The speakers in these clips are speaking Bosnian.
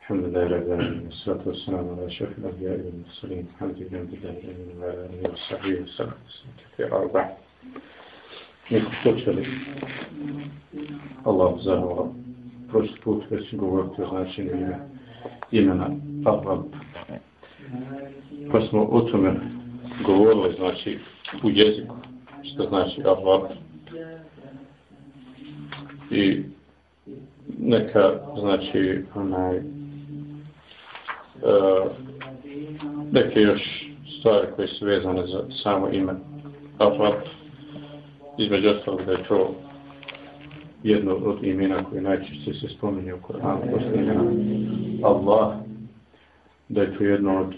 الحمد لله رب العالمين والصلاة والسلام على أشرف الأنبياء والمرسلين الحمد لله رب العالمين وعلى آله وصحبه وسلم. كثير أربع نخطوط فلي الله عزه ورب بروست بوت بس نقول تغاشين هنا إننا الرب بس ما أتمنى قول لي значит у языку что значит الرب I neka, znači, onaj, uh, neke još stvari koje su vezane za samo ime Arab. Između ostalog da je to jedno od imena koje najčešće se spominje u Koranu, posle imena Allah, da je to jedno od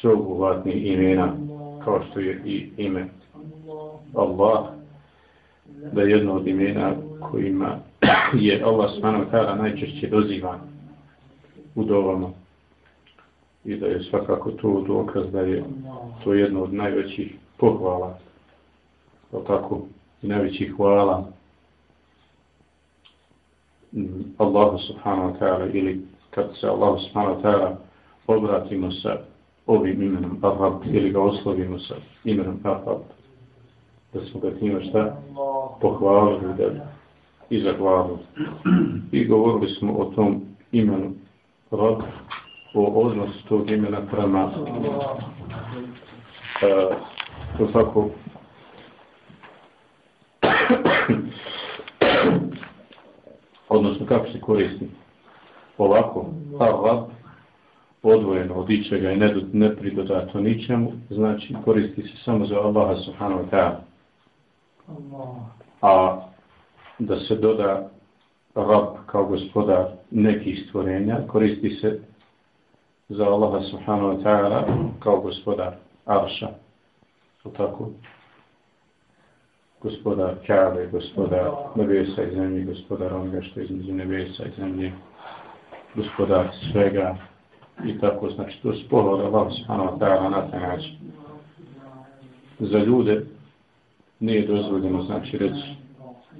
sveobuhvatnih imena, kao što je i ime Allah, da je jedno od imena kojima je Allah smanav tada najčešće dozivan u dovama. I da je svakako to dokaz da je to jedno od najvećih pohvala, tako, i najvećih hvala Allahu subhanahu wa ta'ala ili kad se Allahu subhanahu wa ta'ala obratimo sa ovim imenom Arab ili ga oslovimo sa imenom Arab. Da smo ga time šta? Pohvalili da i zahvalili i govorili smo o tom imenu Rab o odnosu tog imena prema e, uh, svako odnosno kako se koristi? Ovako, pa Arab, odvojeno od ičega i ne pridodato ničemu, znači koristi se samo za Allaha subhanahu wa ta'ala. A da se doda Rab kao gospodar nekih stvorenja, koristi se za Allaha subhanahu wa ta'ala kao gospodar Arša. O tako? gospodar Kjave, gospodar nebesa i zemlje, gospodar onoga što je između nebesa i zemlje, gospodar svega i tako, znači to je spohod Allah subhanahu wa ta'ala na taj način. Za ljude nije dozvoljeno, znači reći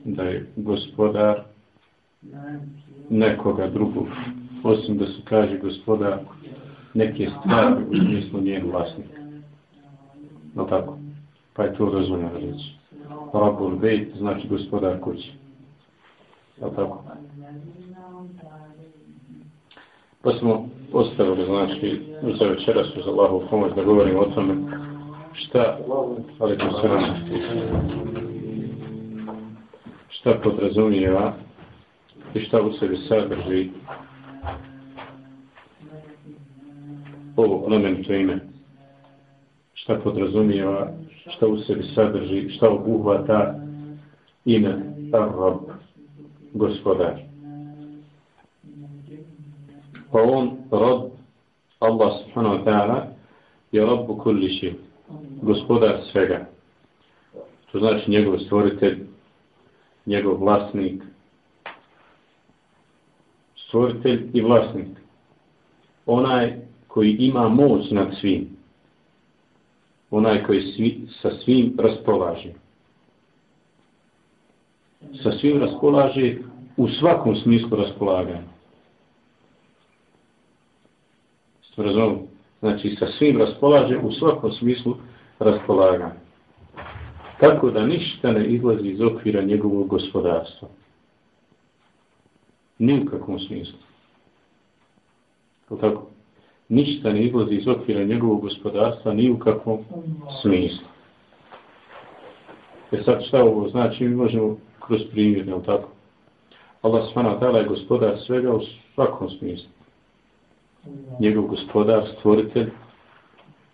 da je gospodar nekoga drugog, osim da se kaže gospodar neke stvari u smislu njen vlasnik. No tako, pa je to dozvoljeno reći. Rabul Bejt znači gospodar kući. Je tako? Pa smo ostavili, znači, za večeras uz Allahu pomoć da govorimo o tome šta, ali šta podrazumijeva i šta u sebi sadrži ovo plemenito ime. Šta podrazumijeva šta u sebi sadrži, šta obuhvata ime Ar-Rab, gospodar. Pa on, Rab, Allah subhanahu wa ta'ala, je Rabbu kulli ši, gospodar svega. To znači njegov stvoritelj, njegov vlasnik, stvoritelj i vlasnik. Onaj koji ima moć nad svim onaj koji svi, sa svim raspolaže. Sa svim raspolaže u svakom smislu raspolaganja. Razumem? Znači, sa svim raspolaže u svakom smislu raspolaganja. Tako da ništa ne izlazi iz okvira njegovog gospodarstva. Ni u kakvom smislu. Tako? ništa ne izlazi iz okvira njegovog gospodarstva ni u kakvom smislu. E sad šta ovo znači, mi možemo kroz primjer, ne tako? Allah s.w.t. je gospodar svega u svakom smislu. Njegov gospodar, stvoritelj,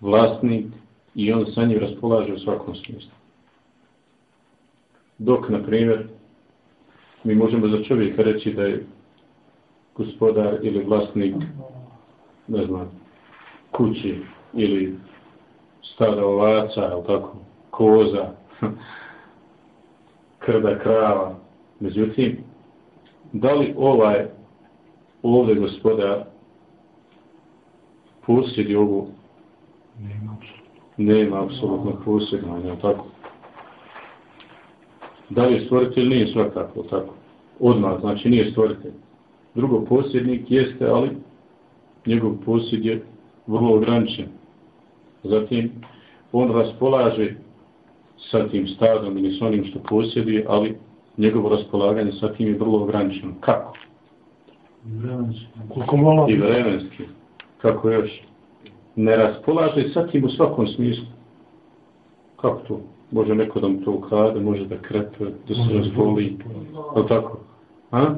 vlasnik i on sa njim raspolaže u svakom smislu. Dok, na primjer, mi možemo za čovjeka reći da je gospodar ili vlasnik ne znam, kući ili stada ovaca, ili tako, koza, krda krava. Međutim, da li ovaj ovdje gospoda posjedi ovu? Nema apsolutno posjedno, ne tako. Da je stvoritelj, nije svakako tako. Odmah, znači nije stvoritelj. Drugo, posjednik jeste, ali njegov posjed je vrlo ograničen. Zatim, on raspolaže sa tim stadom ili s onim što posjeduje, ali njegovo raspolaganje sa tim je vrlo ograničeno. Kako? I vremenski. Kako još? Ne raspolaže sa tim u svakom smislu. Kako to? Može neko da mu to ukrade, može da krepe, da se razboli. Je tako? A?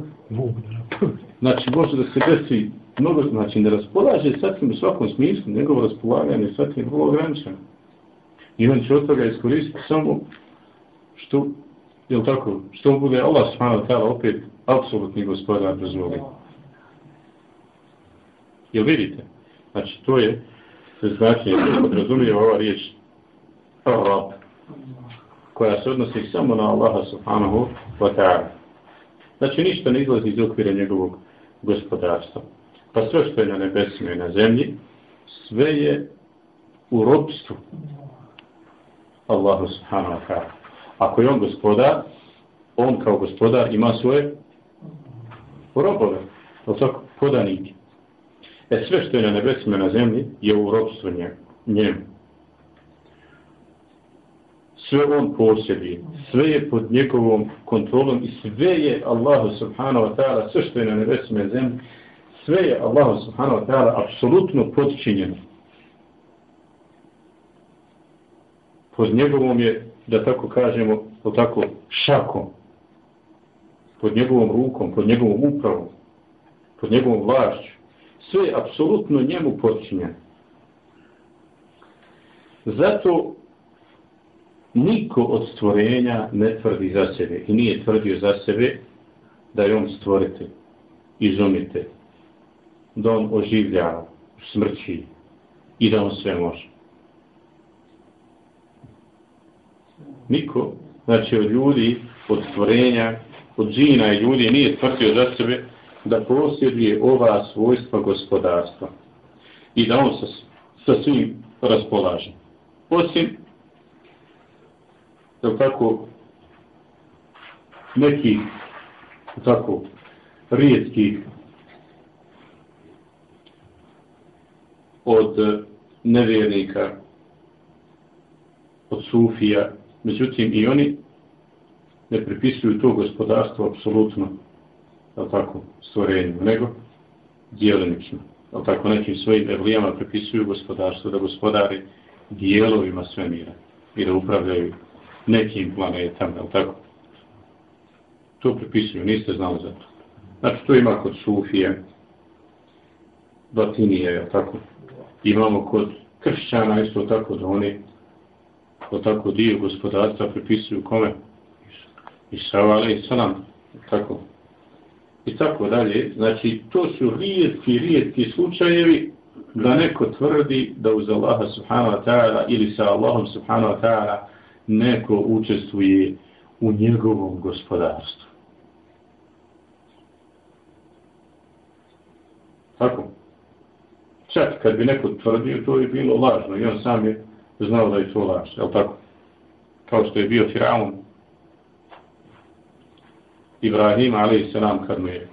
Znači, može da se desi mnogo, znači, ne raspolaže sa tim u svakom smislu, njegovo raspolaganje sa tim je vrlo ograničeno. I on će od toga iskoristiti samo što, je tako, što bude Allah subhanahu ta'ala opet apsolutni gospodar dozvoli. Jel vidite? Znači, to je znači, podrazumije ova riječ Rab, koja se odnosi samo na Allaha subhanahu wa ta'ala. Znači, ništa ne izlazi iz okvira njegovog gospodarstva. Pa sve što je na nebesima i na zemlji, sve je u robstvu Allahu subhanahu wa ta'ala. Ako je on gospodar, on kao gospodar ima svoje robove, ali tako, podanike. E sve što je na nebesima na zemlji je u robstvu njemu. Sve on posjedi, sve je pod njegovom kontrolom i sve je Allahu subhanahu wa ta'ala, sve što je na nebesima na zemlji, sve je Allahu subhanahu wa ta'ala apsolutno podčinjeno. Pod njegovom je, da tako kažemo, pod tako šakom, pod njegovom rukom, pod njegovom upravom, pod njegovom vlašću sve je apsolutno njemu počinjeno. Zato niko od stvorenja ne tvrdi za sebe i nije tvrdio za sebe da je on stvorite, izumite, da on oživlja, smrći i da on sve može. Niko, znači od ljudi, od stvorenja, od džina i ljudi nije tvrdio za sebe da posjeduje ova svojstva gospodarstva i da on sa, sa svim raspolaže. Osim, je tako, neki tako rijetki od eh, nevjernika, od sufija, međutim i oni ne pripisuju to gospodarstvo apsolutno je tako, stvorenjima, nego dijelenično. Je tako, nekim svojim evlijama prepisuju gospodarstvo, da gospodari dijelovima svemira i da upravljaju nekim planetama, je tako? To prepisuju, niste znali za to. Znači, to ima kod Sufije, Batinije, je tako? Imamo kod kršćana isto tako da oni o tako dio gospodarstva prepisuju kome? Isava, ali i salam, tako, i tako dalje. Znači, to su rijetki, rijetki slučajevi da neko tvrdi da uz Allaha subhanahu wa ta'ala ili sa Allahom subhanahu wa ta'ala neko učestvuje u njegovom gospodarstvu. Tako. Čak kad bi neko tvrdio, to je bilo lažno i on sam je znao da je to laž. Je tako? Kao što je bio Firaun, Ibrahim a.s. kad mu je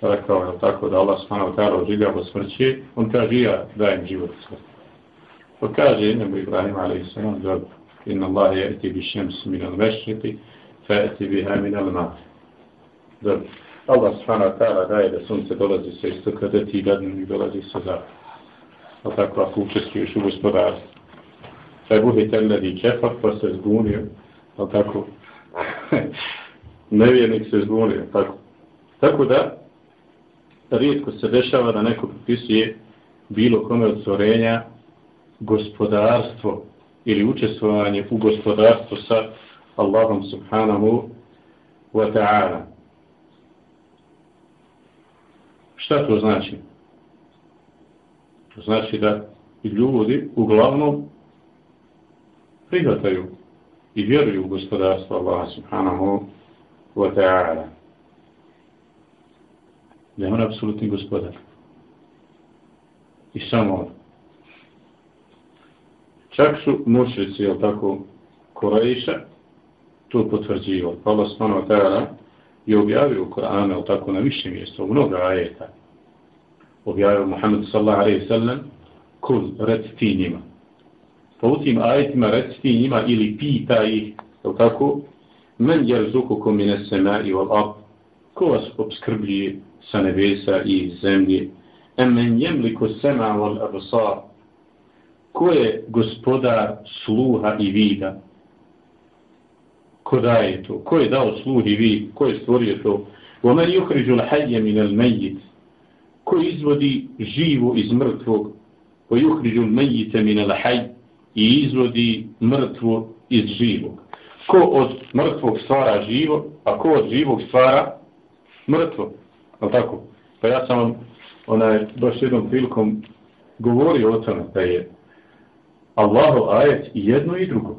rekao je tako da Allah subhanahu wa ta'ala oživljava smrći, on kaže ja dajem život smrti. Pa kaže jednemu Ibrahim a.s. dobro, inna Allah je eti bi šems min al mešriti, fa eti biha min al mat. Dobro. Allah subhanahu wa ta'ala daje da sunce dolazi sa istoka, da ti dadnim dolazi sa zapada. Pa tako ako učestvuješ u gospodarstvu. Fa buhi teladi kefar, pa se zbunio, pa tako nevjernik se zbunio, tako. Tako da, rijetko se dešava da neko pripisuje bilo kome od stvorenja gospodarstvo ili učestvovanje u gospodarstvu sa Allahom subhanahu wa ta'ala. Šta to znači? To znači da ljudi uglavnom prihvataju i vjeruju u gospodarstvo Allaha subhanahu wa ta'ala. Da je on apsolutni gospodar. I samo on. Čak su mušrici, jel tako, Korejša, to potvrđivali. Pa Allah subhanahu wa ta'ala je objavio u jel tako na više mjesta, u mnoga ajeta. Objavio Muhammed sallallahu alaihi sallam, kul, reci ti njima. Pa u tim ajetima reci ti njima ili pita ih, tako, men jerzukukum mine sema i wal ab, ko vas obskrbljuje sa nebesa i zemlje, emen jemliku sema wal absar, ko je gospodar sluha i vida, ko daje to, ko je dao sluh i vid, ko je stvorio to, omen juhriđu lahajje min al mejit, ko izvodi živo iz mrtvog, ko juhriđu mejite min al-hayy. I izvodi mrtvo iz živog. Ko od mrtvog stvara živo, a ko od živog stvara mrtvo. Al tako? Pa ja sam vam onaj, baš jednom prilikom govorio o tome da je Allahu ajet i jedno i drugo.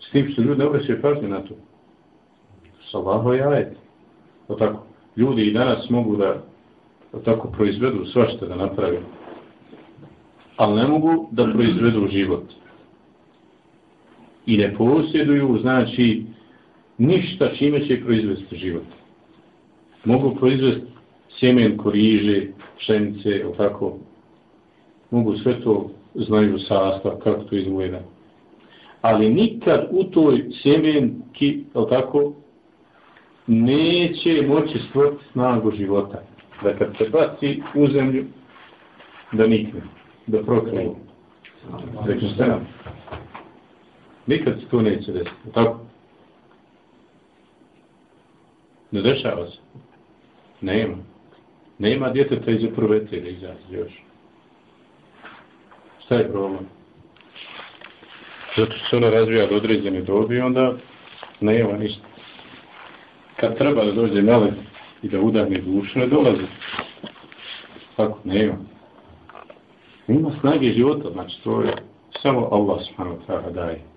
S tim što ljudi ne obraćaju pažnje na to. S Allahu je ajet. O tako? Ljudi i danas mogu da tako proizvedu svašta da naprave. Ali ne mogu da proizvedu život. I ne posjeduju, znači, ništa čime će proizvesti život. Mogu proizvesti sjemen, koriže, pšenice, tako. Mogu sve to znaju sastav, kako to izgleda. Ali nikad u toj sjemenki, o tako, neće moći stvoriti snagu života. Da kad se baci u zemlju, da nikne, da prokrije. Rekli ste nam. Nikad se to neće desiti. Tako? Ne dešava se. Nema. Nema djeteta iz prvete da izaći još. Šta je problem? Zato što se ona razvija do određene dobi, onda nema ništa. Kad treba da dođe melek i da udarne dušu, ne dolazi. Tako, nema. Ima snage života, znači to je samo Allah subhanahu wa ta'ala daje.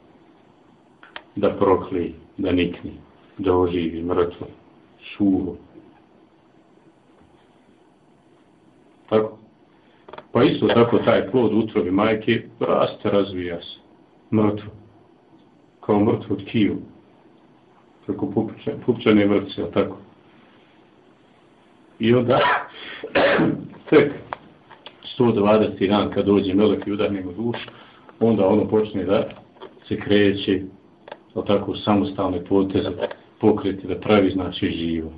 Da prokli, da nikni, da oživi mrtvo suho. Tako. Pa isto tako taj plod utrovi majke raste, razvija se. Mrtvo. Kao mrtvo tkivo. Preko pupčane vrce, tako. I onda, tek 120. dan kad dođe melek i udarne u dušu, onda ono počne da se kreće, tako, samostalne poteze, pokreti da pravi znači živo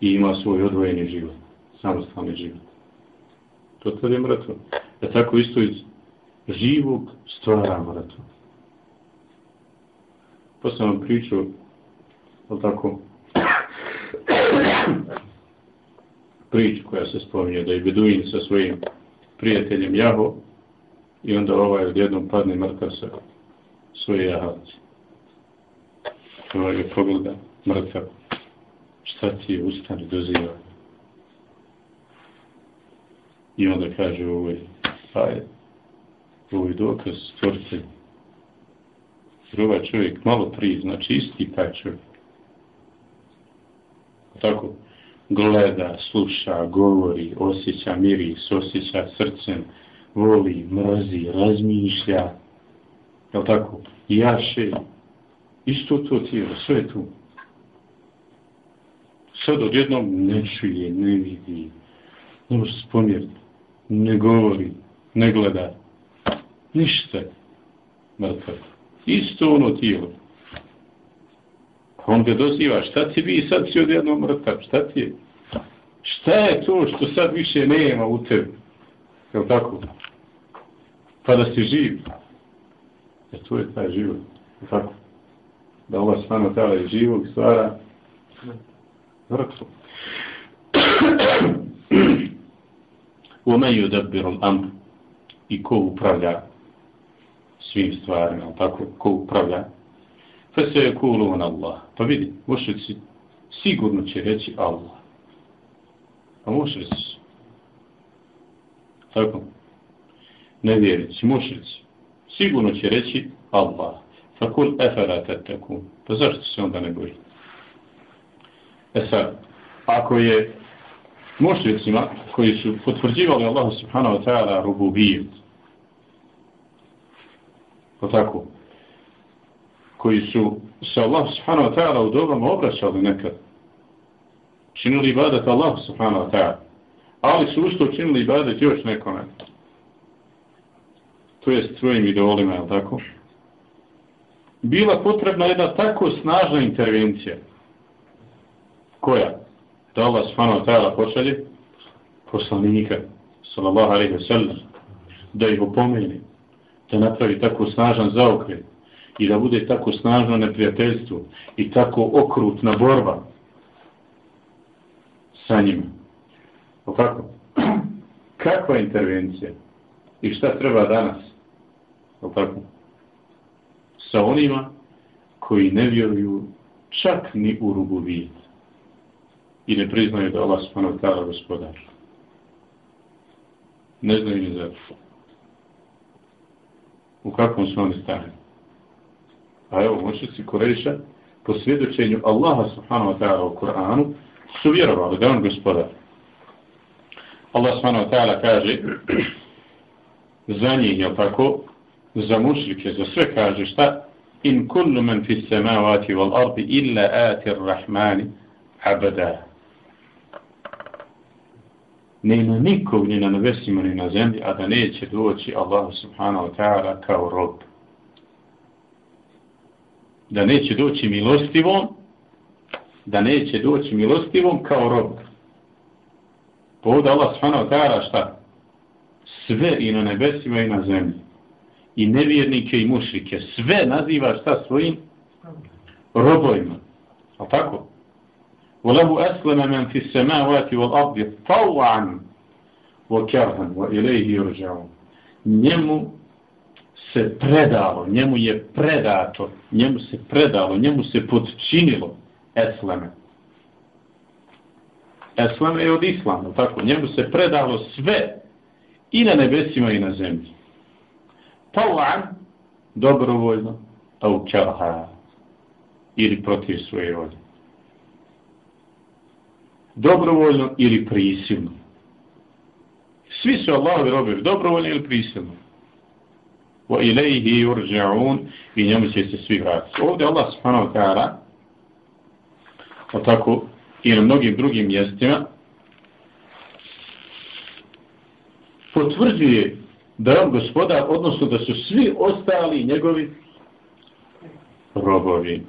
i ima svoj odvojeni život, samostalni život. To tada je mrtvo. Da e tako isto iz živog stvara mrtvo. Pa sam vam pričao, ali tako, priču koja se spominje da je Beduin sa svojim prijateljem Jaho i onda ovaj odjednom padne mrtav sa svoje jahalci ovaj je pogleda mrtav. Šta ti je ustani doziva? I onda kaže ovaj, pa je, ovaj dokaz stvoritelj. Jer ovaj čovjek malo prije, znači isti taj čovjek. Tako, gleda, sluša, govori, osjeća miris, osjeća srcem, voli, mrazi, razmišlja, je tako, jaše, Isto to tijelo, sve je tu. Sad odjednom ne čuje, ne vidi, ne može se pomjeriti, ne govori, ne gleda. Ništa. Mrtvo. Isto ono tijelo. On ga doziva, šta ti bi sad si odjednom mrtav, šta ti je? Šta je to što sad više nema u tebi? Je tako? Pa da si živ. E to je taj život. Je tako? Da Allah svano tala je živog stvara mrtvo. Ume ju debirom amr i ko upravlja svim stvarima, tako, ko upravlja. Fe se je kulu on Allah. Pa vidi, mušrici sigurno će reći Allah. A mušrici tako, nevjerici, mušrici, sigurno će reći Allah. Fakul efera teteku. Pa zašto se onda ne boji? E sad, ako je mušljicima koji su potvrđivali Allahu subhanahu wa ta'ala rububijet, pa tako, koji su se Allah subhanahu wa ta'ala u dobama obraćali nekad. Činili ibadat Allah subhanahu wa ta'ala. Ali su usto činili ibadet još nekome. To je s tvojim idolima, je tako? Bila potrebna jedna tako snažna intervencija. Koja? Da Allah subhanahu wa ta'ala pošalje poslanika, sallallahu alaihi wa sallam, da ih opomeni, da napravi tako snažan zaokret i da bude tako snažno neprijateljstvo i tako okrutna borba sa njima. O kako? Kakva intervencija? I šta treba danas? O tako? Sa onima koji ne vjeruju čak ni u rububijet i ne priznaju da Allah subhanahu ta'ala gospodar. Ne znaju ni za U kakvom su oni stanju? A evo, mušnici Koreša, po svjedočenju Allaha subhanahu wa ta'ala u Kur'anu, su vjerovali da on gospodar. Allah subhanahu wa ta'ala kaže za njih, jel tako, za mušrike, za sve kaže šta? In kullu men fi samavati wal ardi illa ati rahmani abada. Nema nikog ni na nebesima ni na zemlji, a da neće doći Allah subhanahu wa ta'ala kao rob da neće doći milostivom, da neće doći milostivom kao rob. Povod Allah subhanahu ta'ala šta? Sve i na nebesima i na zemlji I nevjernike i mušrike. Sve naziva šta svojim? Robojima. A tako? وَلَهُ أَسْلَمَ مَنْ فِي السَّمَاوَاتِ وَالْأَرْضِ طَوْعًا وَكَرْهًا وَإِلَيْهِ يُرْجَعُونَ Njemu se predalo, njemu je predato, njemu se predalo, njemu se podčinilo esleme. Esleme je od islama, tako, njemu se predalo sve i na nebesima i na zemlji. Talan, dobrovoljno, au u ili protiv svoje volje. Dobrovoljno ili prisilno. Svi su Allahovi robovi, dobrovoljno ili prisilno wa ilayhi yurja'un i njemu će se svi vratiti. Ovdje Allah subhanahu wa ta'ala o tako i na mnogim drugim mjestima potvrđuje da je on gospodar, odnosno da su svi ostali njegovi robovi.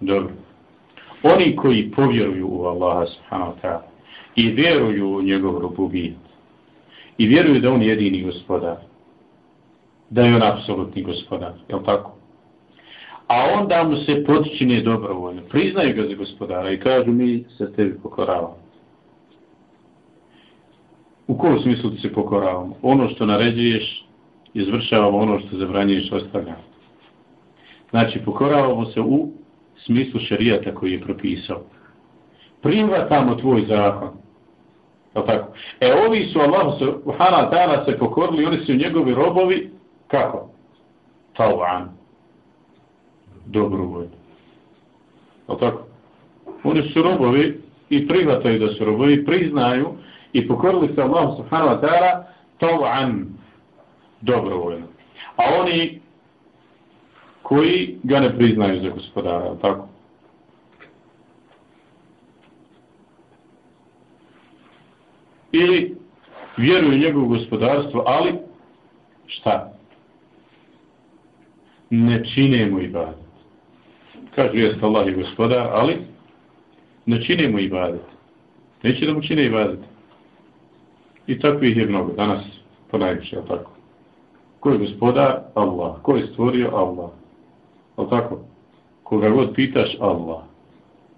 Dobro. Oni koji povjeruju u Allaha subhanahu wa ta'ala i vjeruju u njegov robubit i vjeruju da on je jedini gospodar da je on apsolutni gospodar, je tako? A onda mu se potičine dobrovoljno, priznaju ga za gospodara i kažu mi se tebi pokoravamo. U kom smislu ti se pokoravamo? Ono što naređuješ, izvršavamo ono što zabranjuješ, ostavljamo. Znači, pokoravamo se u smislu šarijata koji je propisao. Prihvatamo tvoj zakon. Je tako? E, ovi su Allah, Hana ta'ala se pokorili, oni su njegovi robovi, Kako? Tau'an. Dobrovoljno. Je tako? Oni su robovi i prihvataju da su robovi, priznaju i pokorili se Allahu subhanahu wa ta'ala tov'an Dobrovoljno. A oni koji ga ne priznaju za gospodara, tako? Ili vjeruju njegovu njegovo gospodarstvo, ali šta? ne čine mu ibadet. Kažu jest Allah je gospodar, ali ne čine mu ibadet. Neće da mu čine ibadet. I takvih je mnogo. Danas ponajviše, ali tako. Ko je gospodar? Allah. Ko je stvorio? Allah. Ali tako? Koga god pitaš? Allah.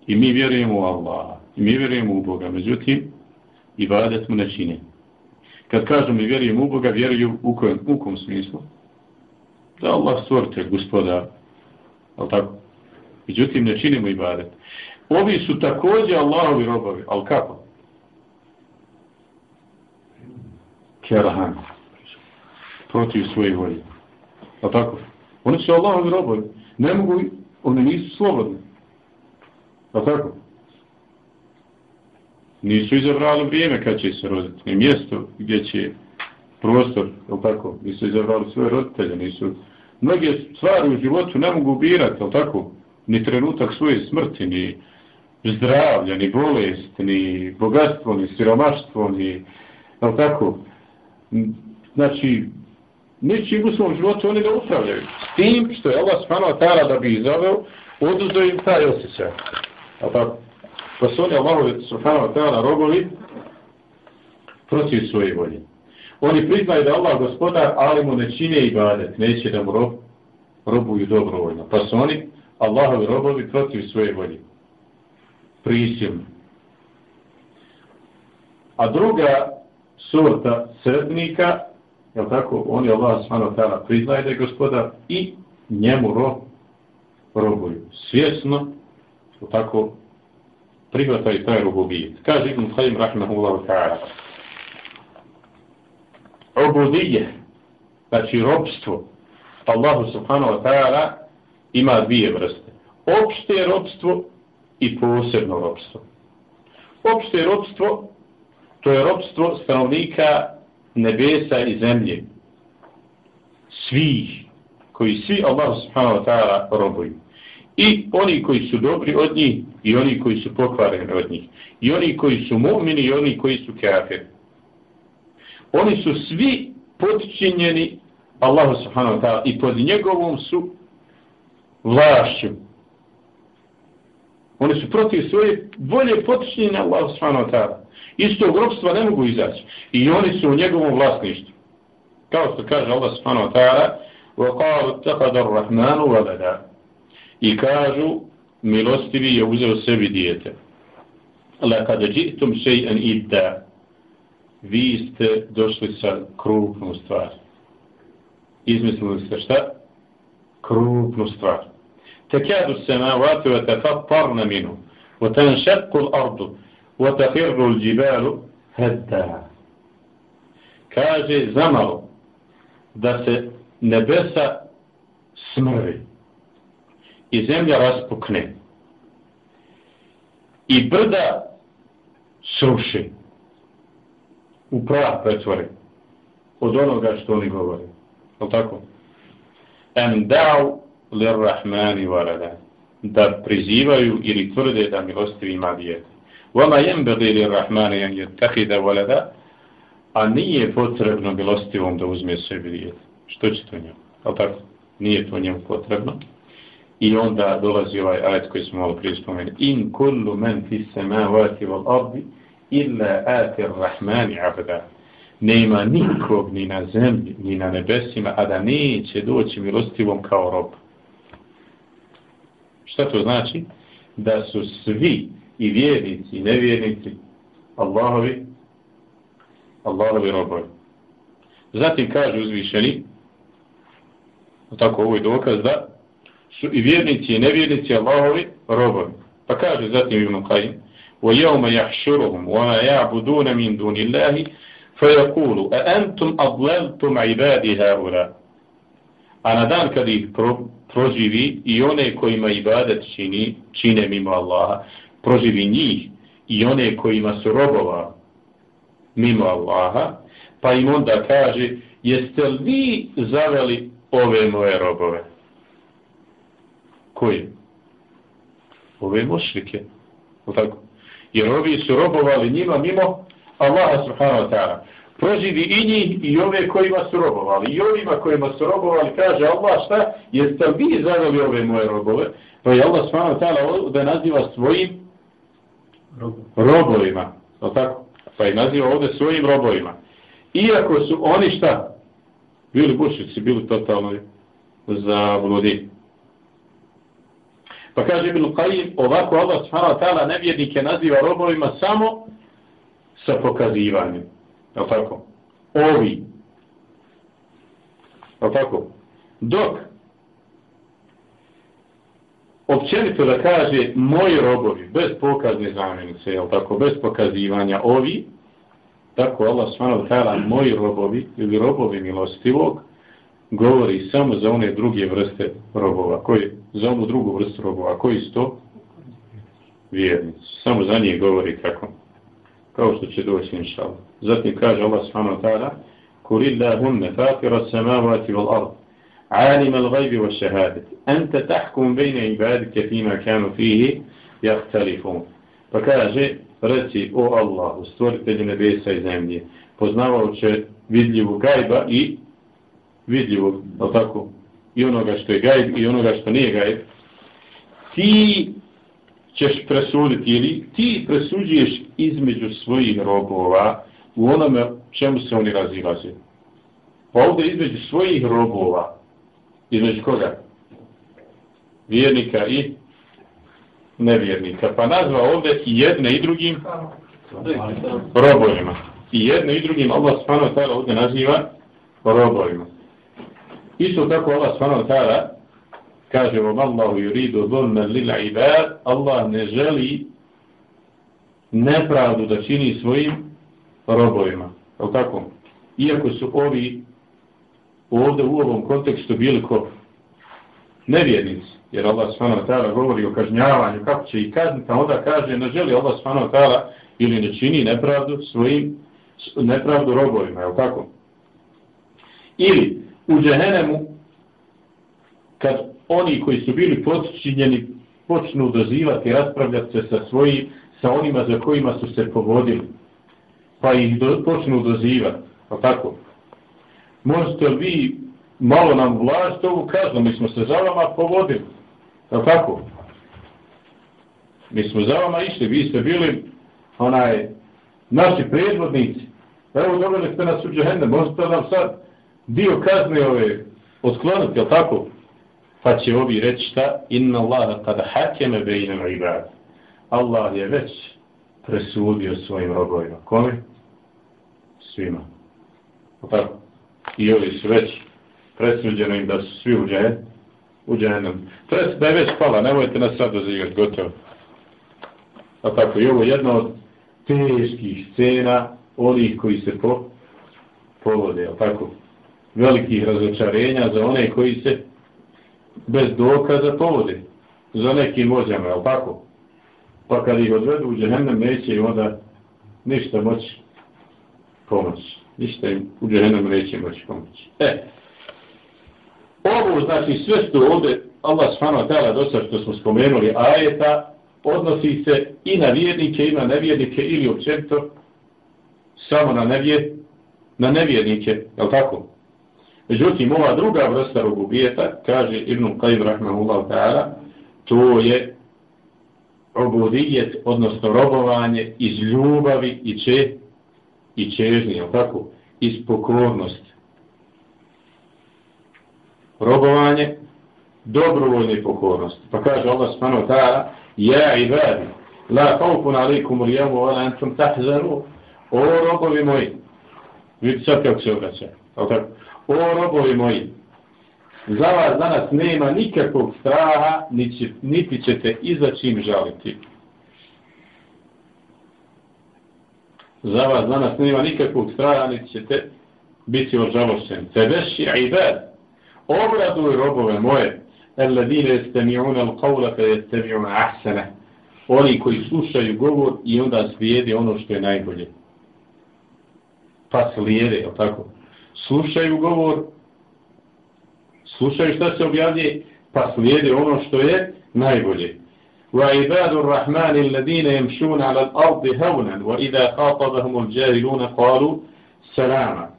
I mi vjerujemo u Allah. I mi vjerujemo u Boga. Međutim, ibadet mu ne čine. Kad kažu mi vjerujemo u Boga, vjeruju u kojem, u kom smislu? da Allah stvorite gospodar. ali tako? Međutim, ne činimo ibadet. Ovi su također Allahovi robovi, ali kako? Kerahan. Protiv svoje volje. A tako? Oni su Allahom robovi. Ne mogu, oni nisu slobodni. A tako? Nisu izabrali vrijeme kad će se roditi. Ni mjesto gdje će prostor, jel tako? Nisu izabrali svoje roditelje, nisu mnoge stvari u životu ne mogu birati, jel tako? Ni trenutak svoje smrti, ni zdravlja, ni bolest, ni bogatstvo, ni siromaštvo, ni, jel tako? Znači, ničim u svom životu oni ne upravljaju. S tim što je Allah spanao tara da bi izaveo, oduzeo im taj osjećaj. A pa, Pa su oni Allahovi spanao tara robovi protiv svoje volje. Oni priznaju da Allah gospodar, ali mu ne čine i badet, neće da mu rob, robuju dobrovoljno. Pa su oni Allahovi robovi protiv svoje volje. Prisilno. A druga sorta srednika, je tako, on je Allah smano tada priznaje da je gospodar i njemu rob, robuju. Svjesno, je tako, prihvataju taj robovijet. Kaže Ibn Khayyim rahmehullahu ta'ala, obudije, znači robstvo, Allahu subhanahu wa ta'ala ima dvije vrste. Opšte robstvo i posebno robstvo. Opšte robstvo, to je robstvo stanovnika nebesa i zemlje. Svih, koji svi Allah subhanahu wa ta'ala robuju. I oni koji su dobri od njih, i oni koji su pokvareni od njih. I oni koji su mu'mini, i oni koji su kafiri oni su svi podčinjeni Allahu subhanahu wa ta'ala i pod njegovom su vlašću. Oni su protiv svoje volje podčinjeni Allahu subhanahu wa ta'ala. Isto grobstva ne mogu izaći. I oni su u njegovom vlasništvu. Kao što kaže Allah subhanahu wa ta'ala وَقَالُ اتَّقَدَ الرَّحْمَانُ وَلَدَا I kažu milostivi je uzeo sebi dijete. لَكَدَ جِئْتُمْ شَيْئًا إِدَّا vi ste došli sa krupnom stvar. Izmislili ste šta? Krupnu stvar. Tekadu se na vatu wa tafattarna minu, wa tanšakku. Kaže zamalo da se nebesa smrvi i zemlja raspukne i brda sruši u prah pretvori od onoga što oni govore. Je tako? En da'u lir rahmani varada. Da prizivaju ili tvrde da milostivi ima dijete. وَمَا يَنْبَغِي lir يَنْ en وَلَدَا a nije potrebno milostivom da uzme sebi dijete. Što će to njemu? Ali tako? Nije to njemu potrebno. I onda dolazi ovaj ajet koji smo malo prije spomenuli. In kullu men fi samavati wal ardi illa ati rahmani abda. Nema nikog ni na zemlji, ni na nebesima, a da neće doći milostivom kao rob. Šta to znači? Da su svi i vjernici i nevjernici Allahovi Allahovi robovi. Zatim kaže uzvišeni tako ovo je dokaz da su i vjernici i nevjernici Allahovi robovi. Pa kaže zatim Ibn Qajim ويوم يحشرهم وما يعبدون من دون الله فيقول أأنتم أضللتم عبادي هؤلاء A na dan kad ih pro, proživi i one kojima ibadet čini, čine mimo Allaha, proživi njih i one kojima su robova mimo Allaha, pa im onda kaže, jeste li vi zaveli ove moje robove? Koji? Ove mošlike. Tako? jer ovi su robovali njima mimo Allaha subhanahu wa ta'ala. Proživi i njih i ove kojima su robovali. I ovima kojima su robovali kaže Allah šta? Jeste vi zaveli ove moje robove? Pa je Allah subhanahu wa ta'ala da naziva svojim robovima. O tako? Pa ih naziva ovdje svojim robovima. Iako su oni šta? Bili bušici, bili totalno zabludi. Pa kaže Ibn Qajim, ovako Allah subhanahu wa ta'ala nevjednike naziva robovima samo sa pokazivanjem. Je tako? Ovi. Je tako? Dok općenito da kaže moji robovi, bez pokazne zamjenice, jel tako? Bez pokazivanja ovi, tako Allah subhanahu wa ta'ala moji robovi ili robovi milostivog, govori samo za one druge vrste robova, koji, za onu drugu vrstu robova, koji su to? Vjernici. Samo za njih govori tako, Kao što će doći inšal. Zatim kaže Allah subhanahu wa ta'ala Kulillahunne fatira samavati wal ard عالم الغيب والشهادة أنت تحكم بين عبادك فيما كانوا فيه يختلفون فكاجه reci o Allahu, stvoritelji nebesa i zemlje, poznavajuće vidljivu gajba i vidljivog, ali tako, i onoga što je gajb i onoga što nije gajb, ti ćeš presuditi ili ti presuđuješ između svojih robova u onome čemu se oni razilaze. Pa ovdje između svojih robova, između koga? Vjernika i nevjernika. Pa nazva ovdje i jedne i drugim robovima. I jedne i drugim Allah subhanahu ta'ala ovdje naziva robovima. Isto tako Allah subhanahu ta'ala kaže vam Allahu yuridu dhulma lil ibad Allah ne želi nepravdu da čini svojim robovima. Je tako? Iako su ovi ovdje u ovom kontekstu bili ko nevjernici, jer Allah subhanahu wa govori o kažnjavanju, kako će i kazniti, a onda kaže, ne želi Allah subhanahu wa ili ne čini nepravdu svojim, nepravdu robovima, je tako? Ili u džehenemu, kad oni koji su bili počinjeni počnu dozivati, raspravljati se sa svojim, sa onima za kojima su se povodili, pa ih do, počnu dozivati, je tako? Možete vi malo nam vlast ovu kaznu, mi smo se za vama povodili, je tako? Mi smo za vama išli, vi ste bili onaj, naši predvodnici, evo dobili ste nas u džahende, možete nam sad dio kazne ove otkloniti, je tako? Pa će ovi reći šta? Inna Allah kada hakeme bejnem ibad. Allah je već presudio svojim robovima. Kome? Svima. tako? I ovi su već presuđeno im da su svi u džahed. U džahendom. Pres, da je već pala, nemojte nas sad dozigati, gotovo. A tako, i ovo je jedna od teških scena onih koji se po, povode, a tako, velikih razočarenja za one koji se bez dokaza povode za nekim vođama, je tako? Pa kad ih odvedu u džehennem, neće i onda ništa moći pomoći. Ništa im u džehennem neće moći pomoći. E, ovo znači sve što ovdje Allah s.w.t. dosta što smo spomenuli ajeta, odnosi se i na vjernike i na nevjernike ili općento samo na nevjer, na nevjernike, je li tako? Međutim, ova druga vrsta rububijeta, kaže Ibn Qajim Rahmanullah ta'ala, to je obudijet, odnosno robovanje iz ljubavi i če i čežnje, tako? Iz pokornosti. Robovanje dobrovoljne pokornosti. Pa kaže Allah subhanahu wa ta'ala, ja ibadi, la kaupun alaykum rijemu, ala wa la antum tahzanun. O robovi moji, vidite sad kako se obraća. Tako? O robovi moji, za vas danas nema nikakvog straha, niti, niti ćete izaći im žaliti. za vas danas nema nikakvog straha, niti ćete biti ožalošen. Tebeši ibad, obraduj robove moje, alladine jestemi'una al-qawla fe jestemi'una ahsana. Oni koji slušaju govor i onda slijede ono što je najbolje. Pa slijede, o tako? Slušaju govor, slušaju šta se objavlje, pa slijede ono što je najbolje. وعباد الرحمن الذين يمشون على الأرض هونا وإذا خاطبهم الجاهلون قالوا سلاما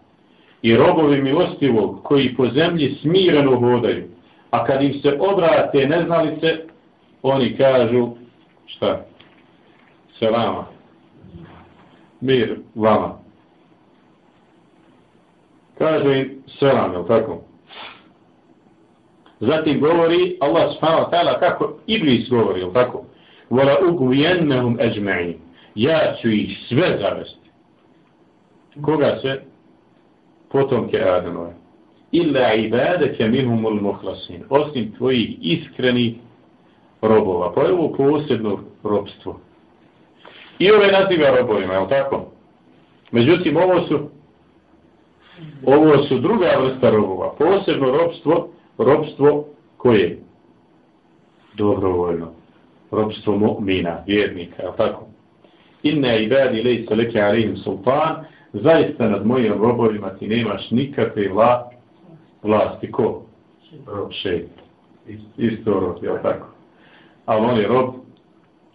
I robovi milostivog koji po zemlji smireno hodaju, a kad im se obrate neznalice, oni kažu šta? Selama. Mir vama kaže im selam, je tako? Zatim govori Allah subhanahu wa ta'ala kako Iblis govori, ili tako? Vala ugvijennehum ajma'in. Ja ću ih sve zavesti. Koga se? Potomke Adamove. Illa ibadeke minhumul muhlasin. Osim tvojih iskrenih robova. Pa je ovo posebno robstvo. I ove naziva robovima, je tako? Međutim, ovo su Ovo su druga vrsta robova. Posebno robstvo, robstvo koje? Dobrovoljno. Robstvo mu'mina, vjernika, je tako? Inna ibadi lejsa leke alihim sultan, zaista nad mojim robovima ti nemaš nikakve vla, vlasti. Ko? Šeit. Isto rob, je tako? Ali on je rob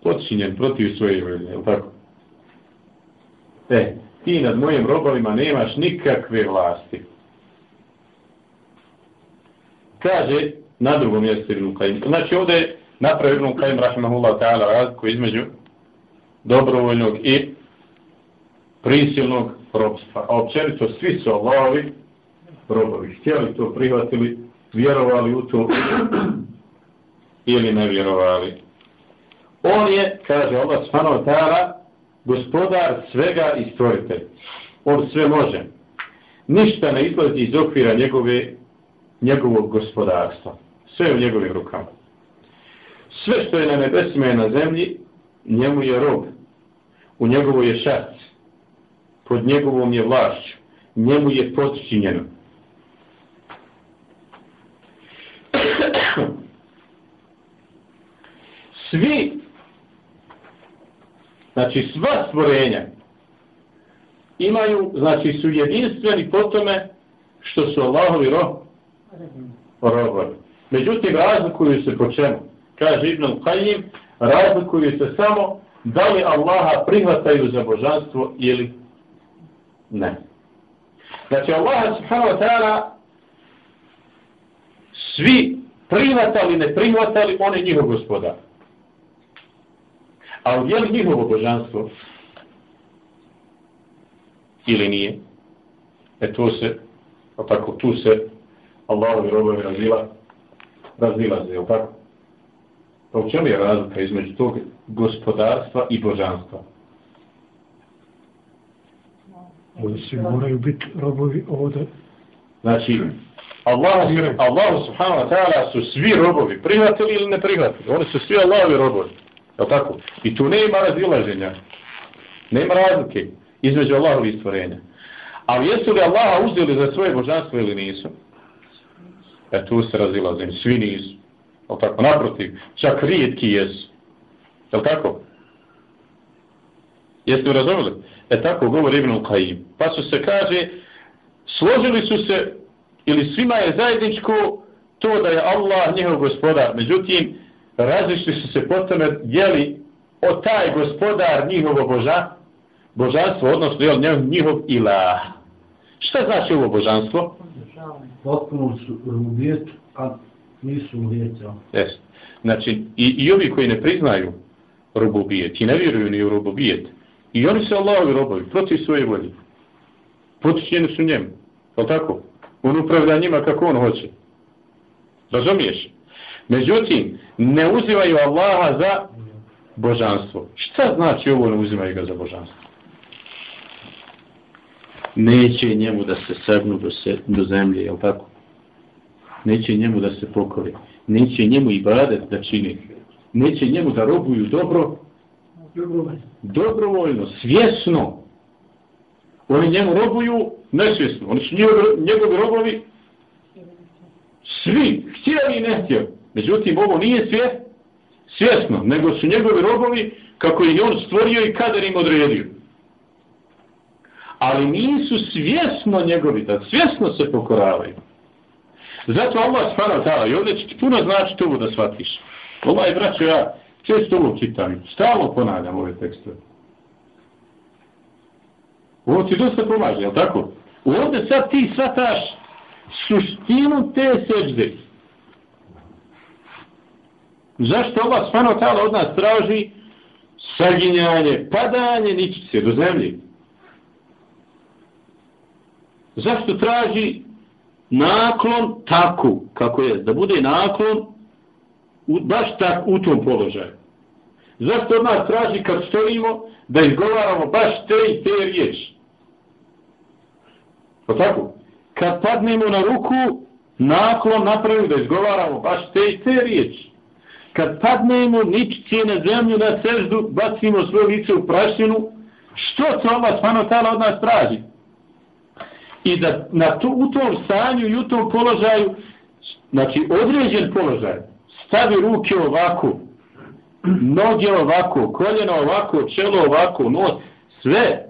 počinjen protiv svoje volje, je tako? E, ti nad mojim robovima nemaš nikakve vlasti. Kaže, na drugom mjestu Ibn Qajim. Znači ovdje je napravio Ibn Qajim rahimahullah ta'ala, razliku između dobrovoljnog i prisilnog robstva. A općenito svi su Allahovi robovi. Htjeli to prihvatili, vjerovali u to ili ne vjerovali. On je, kaže Allah subhanahu ta'ala, gospodar svega i stvoritelj. On sve može. Ništa ne izlazi iz okvira njegove, njegovog gospodarstva. Sve u njegovim rukama. Sve što je na nebesima i na zemlji, njemu je rob. U njegovoj je šac. Pod njegovom je vlašću. Njemu je podčinjeno. Svi Znači sva stvorenja imaju, znači su jedinstveni po tome što su Allahovi rob, robovi. Međutim, razlikuju se po čemu? Kaže Ibn Qajim, razlikuju se samo da li Allaha prihvataju za božanstvo ili ne. Znači, Allah subhanahu wa ta'ala svi prihvatali, ne prihvatali, on je njihov gospodar. Ali je li njihovo božanstvo? Ili nije? E to se, a tako tu se Allahovi robovi razila, razilaze, je tako? Pa u čemu je razlika između tog gospodarstva i božanstva? Oni se moraju biti robovi ovdje. Znači, Allah, Allah subhanahu wa ta'ala su svi robovi, prihvatili ili ne prihvatili? Oni su svi Allahovi robovi. Je tako? I tu nema razilaženja. Nema razlike između Allahovi stvorenja. Ali jesu li Allaha uzeli za svoje božanstvo ili nisu? E tu se razilazim. Svi nisu. Je tako? Naprotiv. Čak rijetki jesu. Je tako? Jeste mi razumili? E tako govori Ibn Qaim. Pa su se kaže, složili su se, ili svima je zajedničko to da je Allah njihov gospodar. Međutim, različili su se po tome, je li o taj gospodar njihovo boža, božanstvo, odnosno je li njihov ilah. Šta znači ovo božanstvo? Potpuno su rubijet, a nisu rubijet. Yes. Znači, i, i ovi koji ne priznaju rububijet i ne vjeruju ni u rububijet, i oni se Allahovi robovi protiv svoje volje. Potičeni su njemu. Je tako? On upravlja njima kako on hoće. Razumiješ? Međutim, ne uzimaju Allaha za božanstvo. Šta znači ovo ne uzimaju ga za božanstvo? Neće njemu da se srgnu do, se, do zemlje, jel tako? Neće njemu da se pokori. Neće njemu i bradet da čini. Neće njemu da robuju dobro. Dobrovoljno, svjesno. Oni njemu robuju nesvjesno. Oni su njegovi, njegovi robovi svi, htjeli i ne htjeli. Međutim, ovo nije sve svjesno, nego su njegovi robovi kako ih on stvorio i kada im odredio. Ali nisu svjesno njegovi, da svjesno se pokoravaju. Zato Allah stvarno dala, i ovdje će ti puno znači to da shvatiš. Ovaj braćo, ja često ovo čitam, stalno ponavljam ove tekstove. Ovo ti dosta pomaže, jel tako? Ovdje sad ti shvataš suštinu te seđde. Zašto ova stvarno tala od nas traži saginjanje, padanje ničice do zemlje? Zašto traži naklon tako, kako je, da bude naklon u, baš tak u tom položaju? Zašto od nas traži kad stojimo da izgovaramo baš te i te riječi? Pa tako? Kad padnemo na ruku, naklon napravimo da izgovaramo baš te i te riječi kad padnemo ničice na zemlju, na seždu, bacimo svoje lice u prašinu, što se ova spanotala od nas traži? I da na to, u tom stanju i u tom položaju, znači određen položaj, stavi ruke ovako, noge ovako, koljeno ovako, čelo ovako, nos, sve,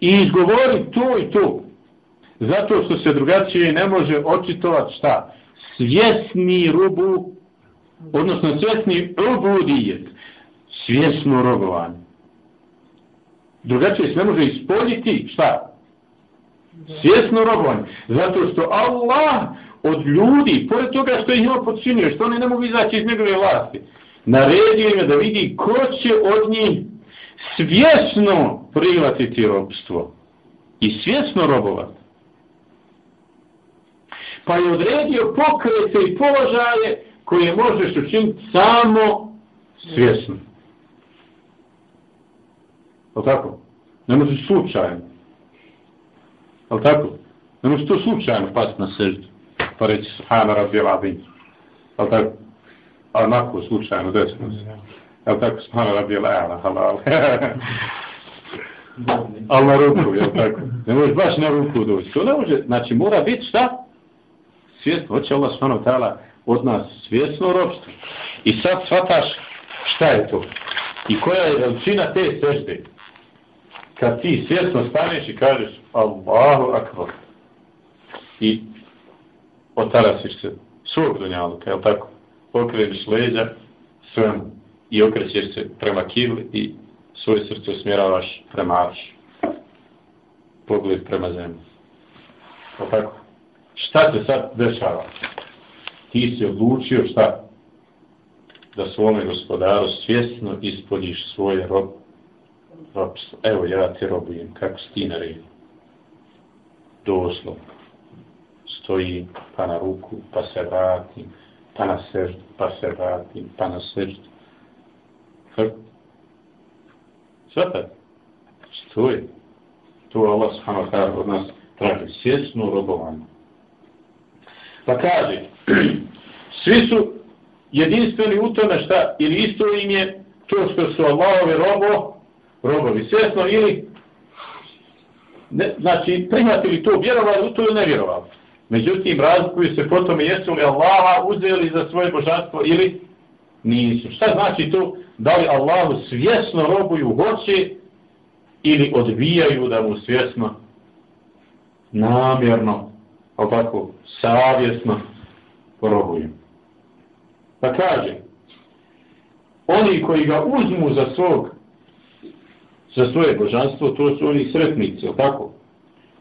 i izgovori to i to, zato što se drugačije ne može očitovati šta? svjesni rubu, odnosno svjesni ubudijet, svjesno robovanje. Drugačije se ne može ispoljiti, šta? Svjesno robovanje. Zato što Allah od ljudi, pored toga što ih njima podčinio, što oni ne mogu izaći iz njegove vlasti, naredio im da vidi ko će od njih svjesno prihvatiti robstvo i svjesno robovati. Pa je odredio pokrete i položaje koje možeš učiniti samo svjesno. O tako? Ne možeš slučajno. Je tako? Ne možeš to slučajno pasti na seždu. Pa reći Subhana Rabbi Labin. Je tako? A onako slučajno desno se. Je tako? Subhana Rabbi Labin. Halal. Ali na ruku, je tako? Ne možeš baš na ruku doći. To ne može. Znači mora biti šta? Svjesno. Hoće Allah Subhana Ta'ala od nas svjesno robstvo. I sad shvataš šta je to? I koja je veličina te sežde? Kad ti svjesno staneš i kažeš Allahu akbar i otarasiš se svog dunjaluka, je tako? Okreniš leđa svemu i okrećeš se prema kibli i svoje srce usmjeravaš prema arš. Pogled prema zemlji. Je tako? Šta se sad dešava? Ti si odlučio šta? Da svome gospodaru svjesno ispoljiš svoje robe robstvo. Evo ja ti robujem, kako si ti naredio. Doslovno. Stoji pa na ruku, pa se vratim, pa na seždu, pa se vratim, pa na seždu. Kako? Sve pa, tako? Tu? To Allah subhanahu wa ta'ala od nas traži. Svjesno robovanje. Pa kaže, svi su jedinstveni u tome šta, ili isto im je to što su Allahove robo, robovi svjesno ili ne, znači prihvatili to vjerovali u to ili ne vjerovali. Međutim, razlikuju se potom jesu li Allaha uzeli za svoje božanstvo ili nisu. Šta znači to? Da li Allahu svjesno robuju hoće ili odbijaju da mu svjesno namjerno, ovako, savjesno robuju. Pa kaže, oni koji ga uzmu za svog za svoje božanstvo, to su oni sretnici, je tako?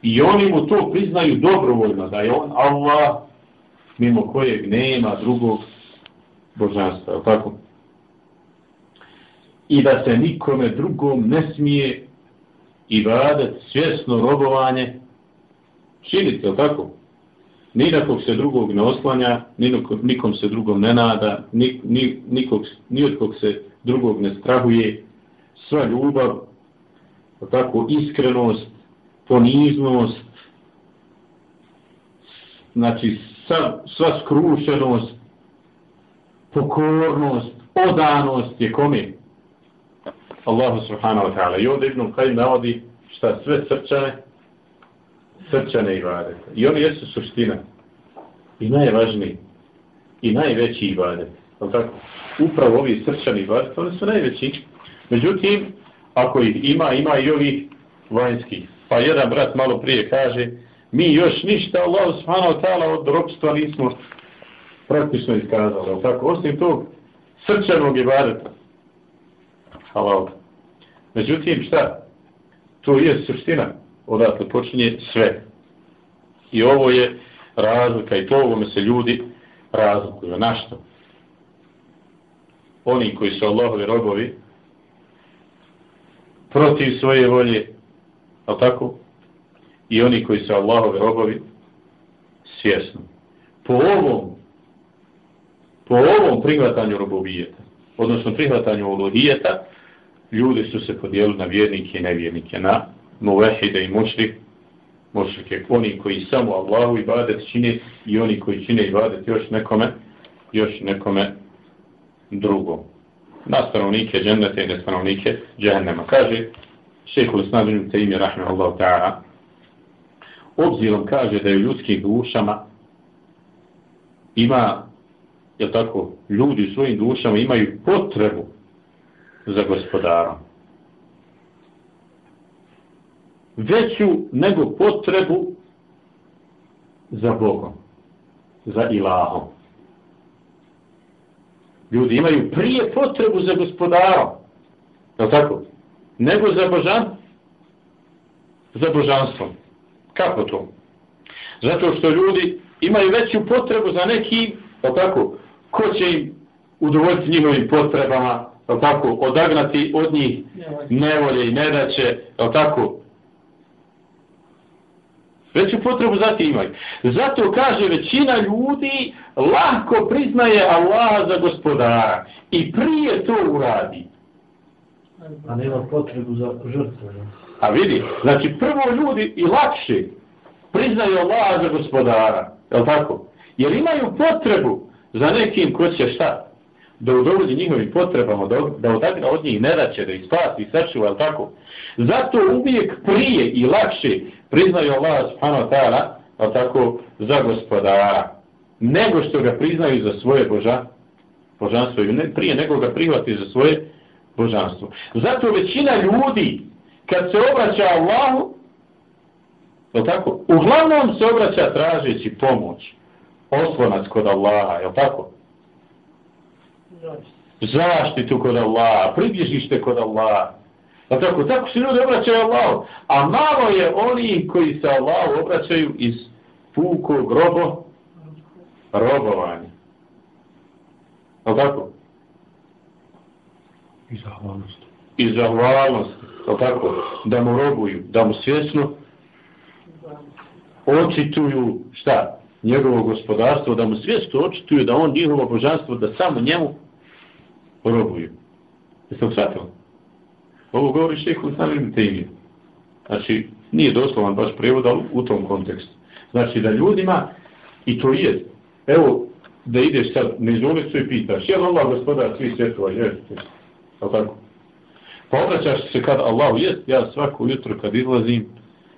I oni mu to priznaju dobrovoljno, da je on Allah, mimo kojeg nema drugog božanstva, je tako? I da se nikome drugom ne smije i vadat svjesno robovanje činiti, je tako? Ni na kog se drugog ne oslanja, ni nikom se drugom ne nada, ni, ni, nikog, ni od kog se drugog ne strahuje, sva ljubav tako iskrenost, poniznost, znači sva, sva skrušenost, pokornost, odanost je kome? Allahu subhanahu wa ta'ala. I ovdje Ibn Qajim navodi šta sve srčane, srčane i vadete. I oni jesu suština. I najvažniji. I najveći i vadete. Upravo ovi srčani i oni su najveći. Međutim, ako ih ima, ima i ovih vanjskih. Pa jedan brat malo prije kaže, mi još ništa Allah subhanahu ta'ala od ropstva nismo praktično iskazali. Tako, osim tog srčanog ibadeta. Halal. Međutim, šta? To je suština. Odatle počinje sve. I ovo je razlika i to ovome se ljudi razlikuju. Našto? Oni koji su Allahovi robovi, protiv svoje volje, ali tako? I oni koji su Allahove robovi, svjesno. Po ovom, po ovom prihvatanju robovijeta, odnosno prihvatanju olohijeta, ljudi su se podijelili na vjernike i nevjernike, na muvehide i mušrik, mušrike, oni koji samo Allahu i badet čine i oni koji čine i badet još nekome, još nekome drugom na stanovnike džennete i na stanovnike džehennema. Kaže šehhul isnadinu te ime rahmehullahu ta'ala obzirom kaže da je u ljudskim dušama ima je tako, ljudi u svojim dušama imaju potrebu za gospodarom. Veću nego potrebu za Bogom. za ilahom. Ljudi imaju prije potrebu za gospodarom. Je tako? Nego za božan? Za božanstvom. Kako to? Zato što ljudi imaju veću potrebu za neki, je tako? Ko će im udovoljiti njihovim potrebama, je tako? Odagnati od njih nevolje i nedaće, je tako? Veću potrebu za ti imaju. Zato kaže većina ljudi lahko priznaje Allaha za gospodara i prije to uradi. A nema potrebu za žrtvu. A vidi, znači prvo ljudi i lakše priznaju Allaha za gospodara. Je tako? Jer imaju potrebu za nekim ko će šta? Da udovolji njihovim potrebama, da, da odagna od njih ne daće, da ih spasi sačuva, je tako? Zato uvijek prije i lakše priznaju Allah subhanahu wa ta'ala, je tako, za gospodara. Nego što ga priznaju za svoje boža, božanstvo. Ne, prije nego ga prihvati za svoje božanstvo. Zato većina ljudi, kad se obraća Allahu, je tako? Uglavnom se obraća tražeći pomoć. Oslonac kod Allaha, je tako? Zaštitu kod Allaha, pribježište kod Allaha. Je tako? Tako se ljudi obraćaju Allahu. A malo je oni koji se Allahu obraćaju iz pukog robo, robovanja. Je tako? I zahvalnost. I zahvalnost, je tako? Da mu robuju, da mu svjesno očituju šta? Njegovo gospodarstvo, da mu svjesno očituju da on njihovo božanstvo, da samo njemu robuju. Jeste li shvatili? Ovo govori šeho samim temi. Znači, nije doslovan baš prevod, ali u tom kontekstu. Znači, da ljudima, i to je, evo, da ideš sad niz ulicu i pitaš, je Allah gospodar svi svjetova, jeste? Je tako? Pa obraćaš se kad Allah jest, ja svako jutro kad izlazim,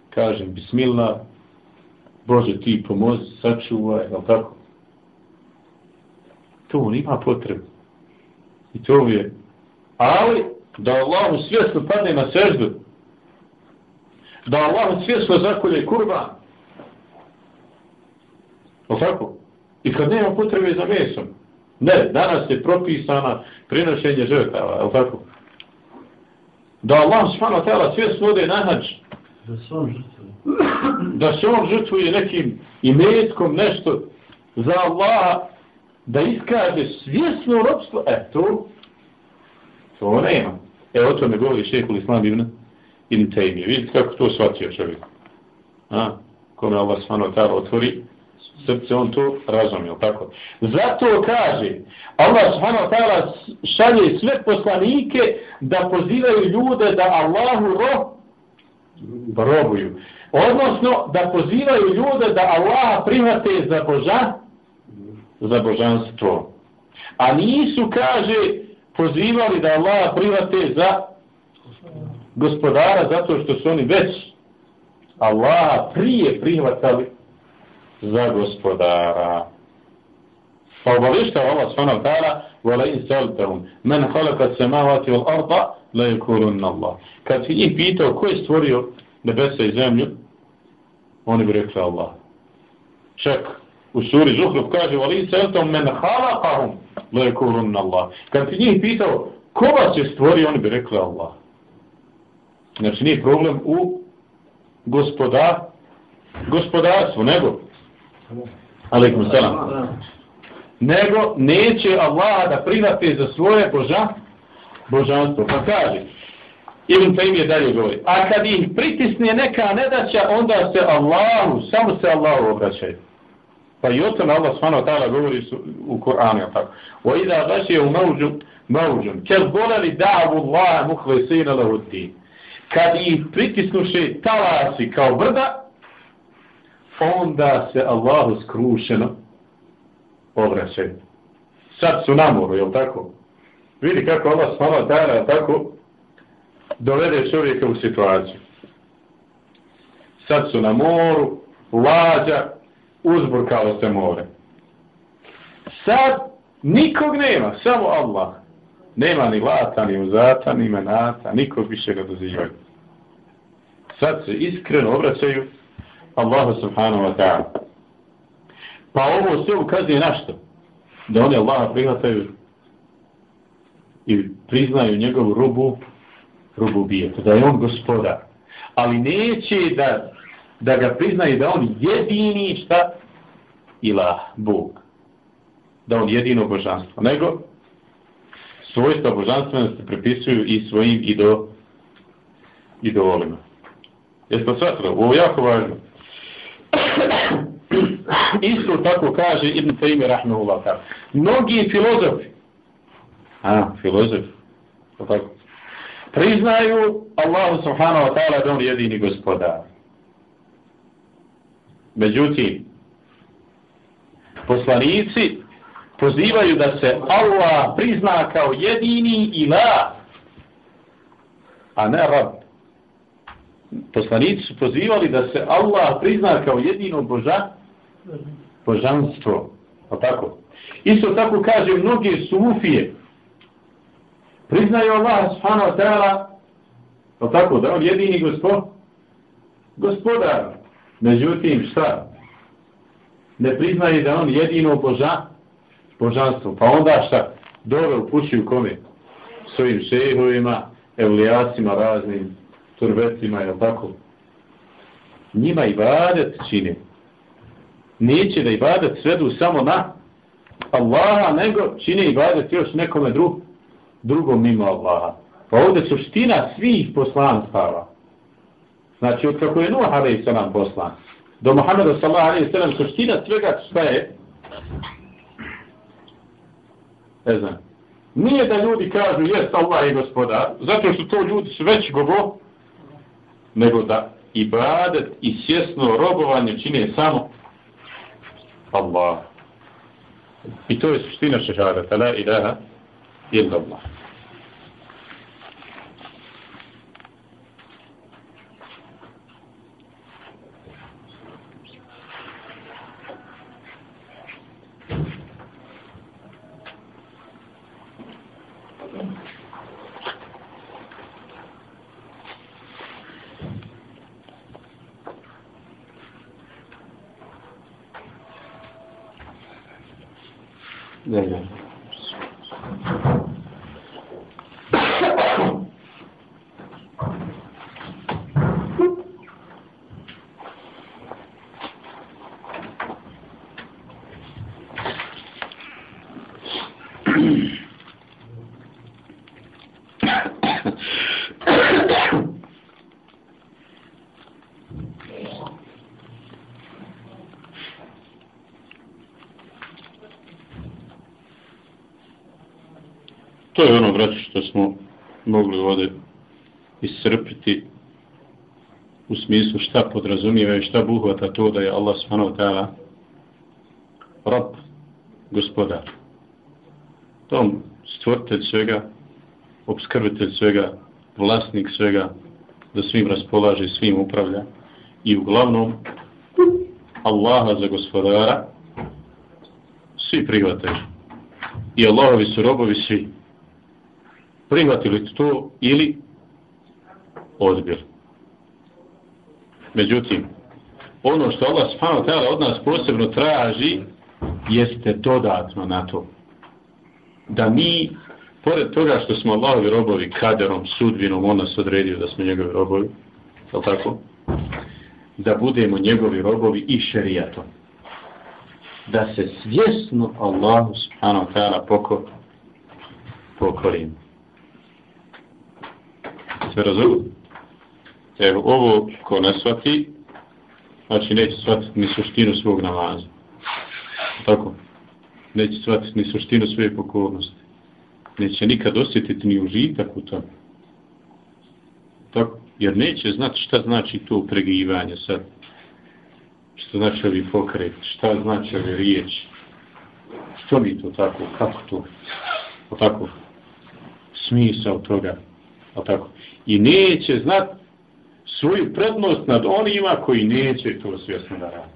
kažem, bismillah, Bože ti pomozi, sačuvaj, jel tako? To on ima potrebu. I to je. Ali, da Allah svjesno padne na seždu, da Allah svjesno zakolje kurba, je tako? I kad nema potrebe za mesom, ne, danas je propisana prinošenje žrtava, je tako? Da Allah svano tela svjesno ode na hađ, Da se on žrtvuje. da se on žrtvuje nekim imetkom nešto za Allaha, da iskaže svjesno ropstvo, e to, to nema. E o tome govori šehekul Islam ibn, ibn Taymi. Vidite kako to shvatio čovjek. A, kome Allah svano tar otvori, srce on to razumio, tako. Zato kaže, Allah subhanahu wa ta'ala šalje sve poslanike da pozivaju ljude da Allahu ro, robuju. Odnosno, da pozivaju ljude da Allaha prihvate za boža, za božanstvo. A nisu, kaže, pozivali da Allaha prihvate za gospodara, zato što su oni već Allaha prije prihvatali za gospodara. Pa obavešta Allah subhanahu wa ta'ala وَلَا إِنْ سَلْتَهُمْ مَنْ خَلَقَ السَّمَاوَاتِ وَالْأَرْضَ لَا يَكُولُنَّ اللَّهِ Kad si njih pitao ko je stvorio nebesa i zemlju, oni bi rekli Allah. Čak u suri Zuhruf kaže وَلَا إِنْ سَلْتَهُمْ مَنْ خَلَقَهُمْ لَا يَكُولُنَّ اللَّهِ Kad si njih pitao ko vas je stvorio, oni bi rekli Allah. Znači nije problem u gospodar, gospodarstvu, nego Aleikum salam. Nego neće Allah da prihvati za svoje boža, božanstvo. Pa kaže, Ibn Taym je dalje govori, a kad ih pritisne neka nedaća, onda se Allahu, samo se Allahu obraćaju. Pa i o tome Allah svano ta'ala govori su, u Kur'anu, tako. Wa ida gaši u mauđum, mauđum, kel boleli da'avu Allah muhvesina lahuddin. Kad ih pritisnuše talasi kao brda, onda se Allahu skrušeno obraćaju. Sad su na moru, jel tako? Vidi kako Allah svala dara, tako dovede čovjeka u situaciju. Sad su na moru, lađa, uzburkalo se more. Sad nikog nema, samo Allah. Nema ni lata, ni uzata, ni menata, nikog više ga dozivaju. Sad se iskreno obraćaju Allahu subhanahu wa ta'ala. Pa ovo sve ukazuje na što? Da oni Allaha prihvataju i priznaju njegovu rubu, rubu bijetu, da je on gospodar. Ali neće da, da ga priznaju da on jedini šta? Ilah, Bog. Da on jedino božanstvo. Nego, svojstva božanstvenosti prepisuju i svojim ido, idolima. Jesmo shvatili? Ovo je jako važno. Isto tako kaže Ibn Taymi Rahmanullah. Mnogi filozofi, a, filozofi, tako, priznaju Allahu subhanahu wa ta'ala da on jedini gospodar. Međutim, poslanici pozivaju da se Allah prizna kao jedini ilah, a ne rab. Poslanici su pozivali da se Allah prizna kao jedino boža, božanstvo. Pa tako. Isto tako kaže mnoge sufije. Priznaju Allah subhanahu wa ta'ala pa tako da on jedini gospod, gospodar. Međutim šta? Ne priznaje da on jedino boža, božanstvo. Pa onda šta? Dove upućuju kome? Svojim šehovima, evlijacima raznim, turbetima, jel tako? Njima i badet čini. Neće da i badet svedu samo na Allaha, nego čine i badet još nekome drugom drugom mimo Allaha. Pa ovdje suština svih poslanstava. Znači, od kako je Nuh a.s. poslan, do Muhammeda sallallahu alaihi suština svega šta je? Ne znam. Nije da ljudi kažu, jest Allah je gospodar, zato što to ljudi su već govo, nego da ibadet i svjesno robovanje čine samo Allah. I to je suština šehadata, la ilaha illa Allah. Ne, ne. To je ono, braći, što smo mogli ovdje iscrpiti u smislu šta podrazumijeva i šta buhvata to da je Allah subhanahu ta'ala rab, gospodar. Tom stvoritelj svega, obskrbitelj svega, vlasnik svega, da svim raspolaže, svim upravlja i uglavnom Allaha za gospodara svi prihvataju. I Allahovi su robovi svi prihvatili to ili odbili. Međutim, ono što Allah subhanahu ta'ala od nas posebno traži jeste dodatno na to. Da mi, pored toga što smo Allahovi robovi kaderom, sudbinom, on nas odredio da smo njegovi robovi, je tako? Da budemo njegovi robovi i šerijatom. Da se svjesno Allahu subhanahu ta'ala poko, pokorimo se razumiju. Evo, ovo ko ne shvati, znači neće shvatiti ni suštinu svog namaza. Tako? Neće shvatiti ni suštinu svoje pokornosti. Neće nikad osjetiti ni užitak u tome. Tako? Jer neće znati šta znači to pregivanje sad. Šta znači ovi pokret, šta znači ovi riječi. Što mi to tako, kako to? O tako? Smisao toga. Tako? i neće znat svoju prednost nad onima koji neće to svjesno da radi.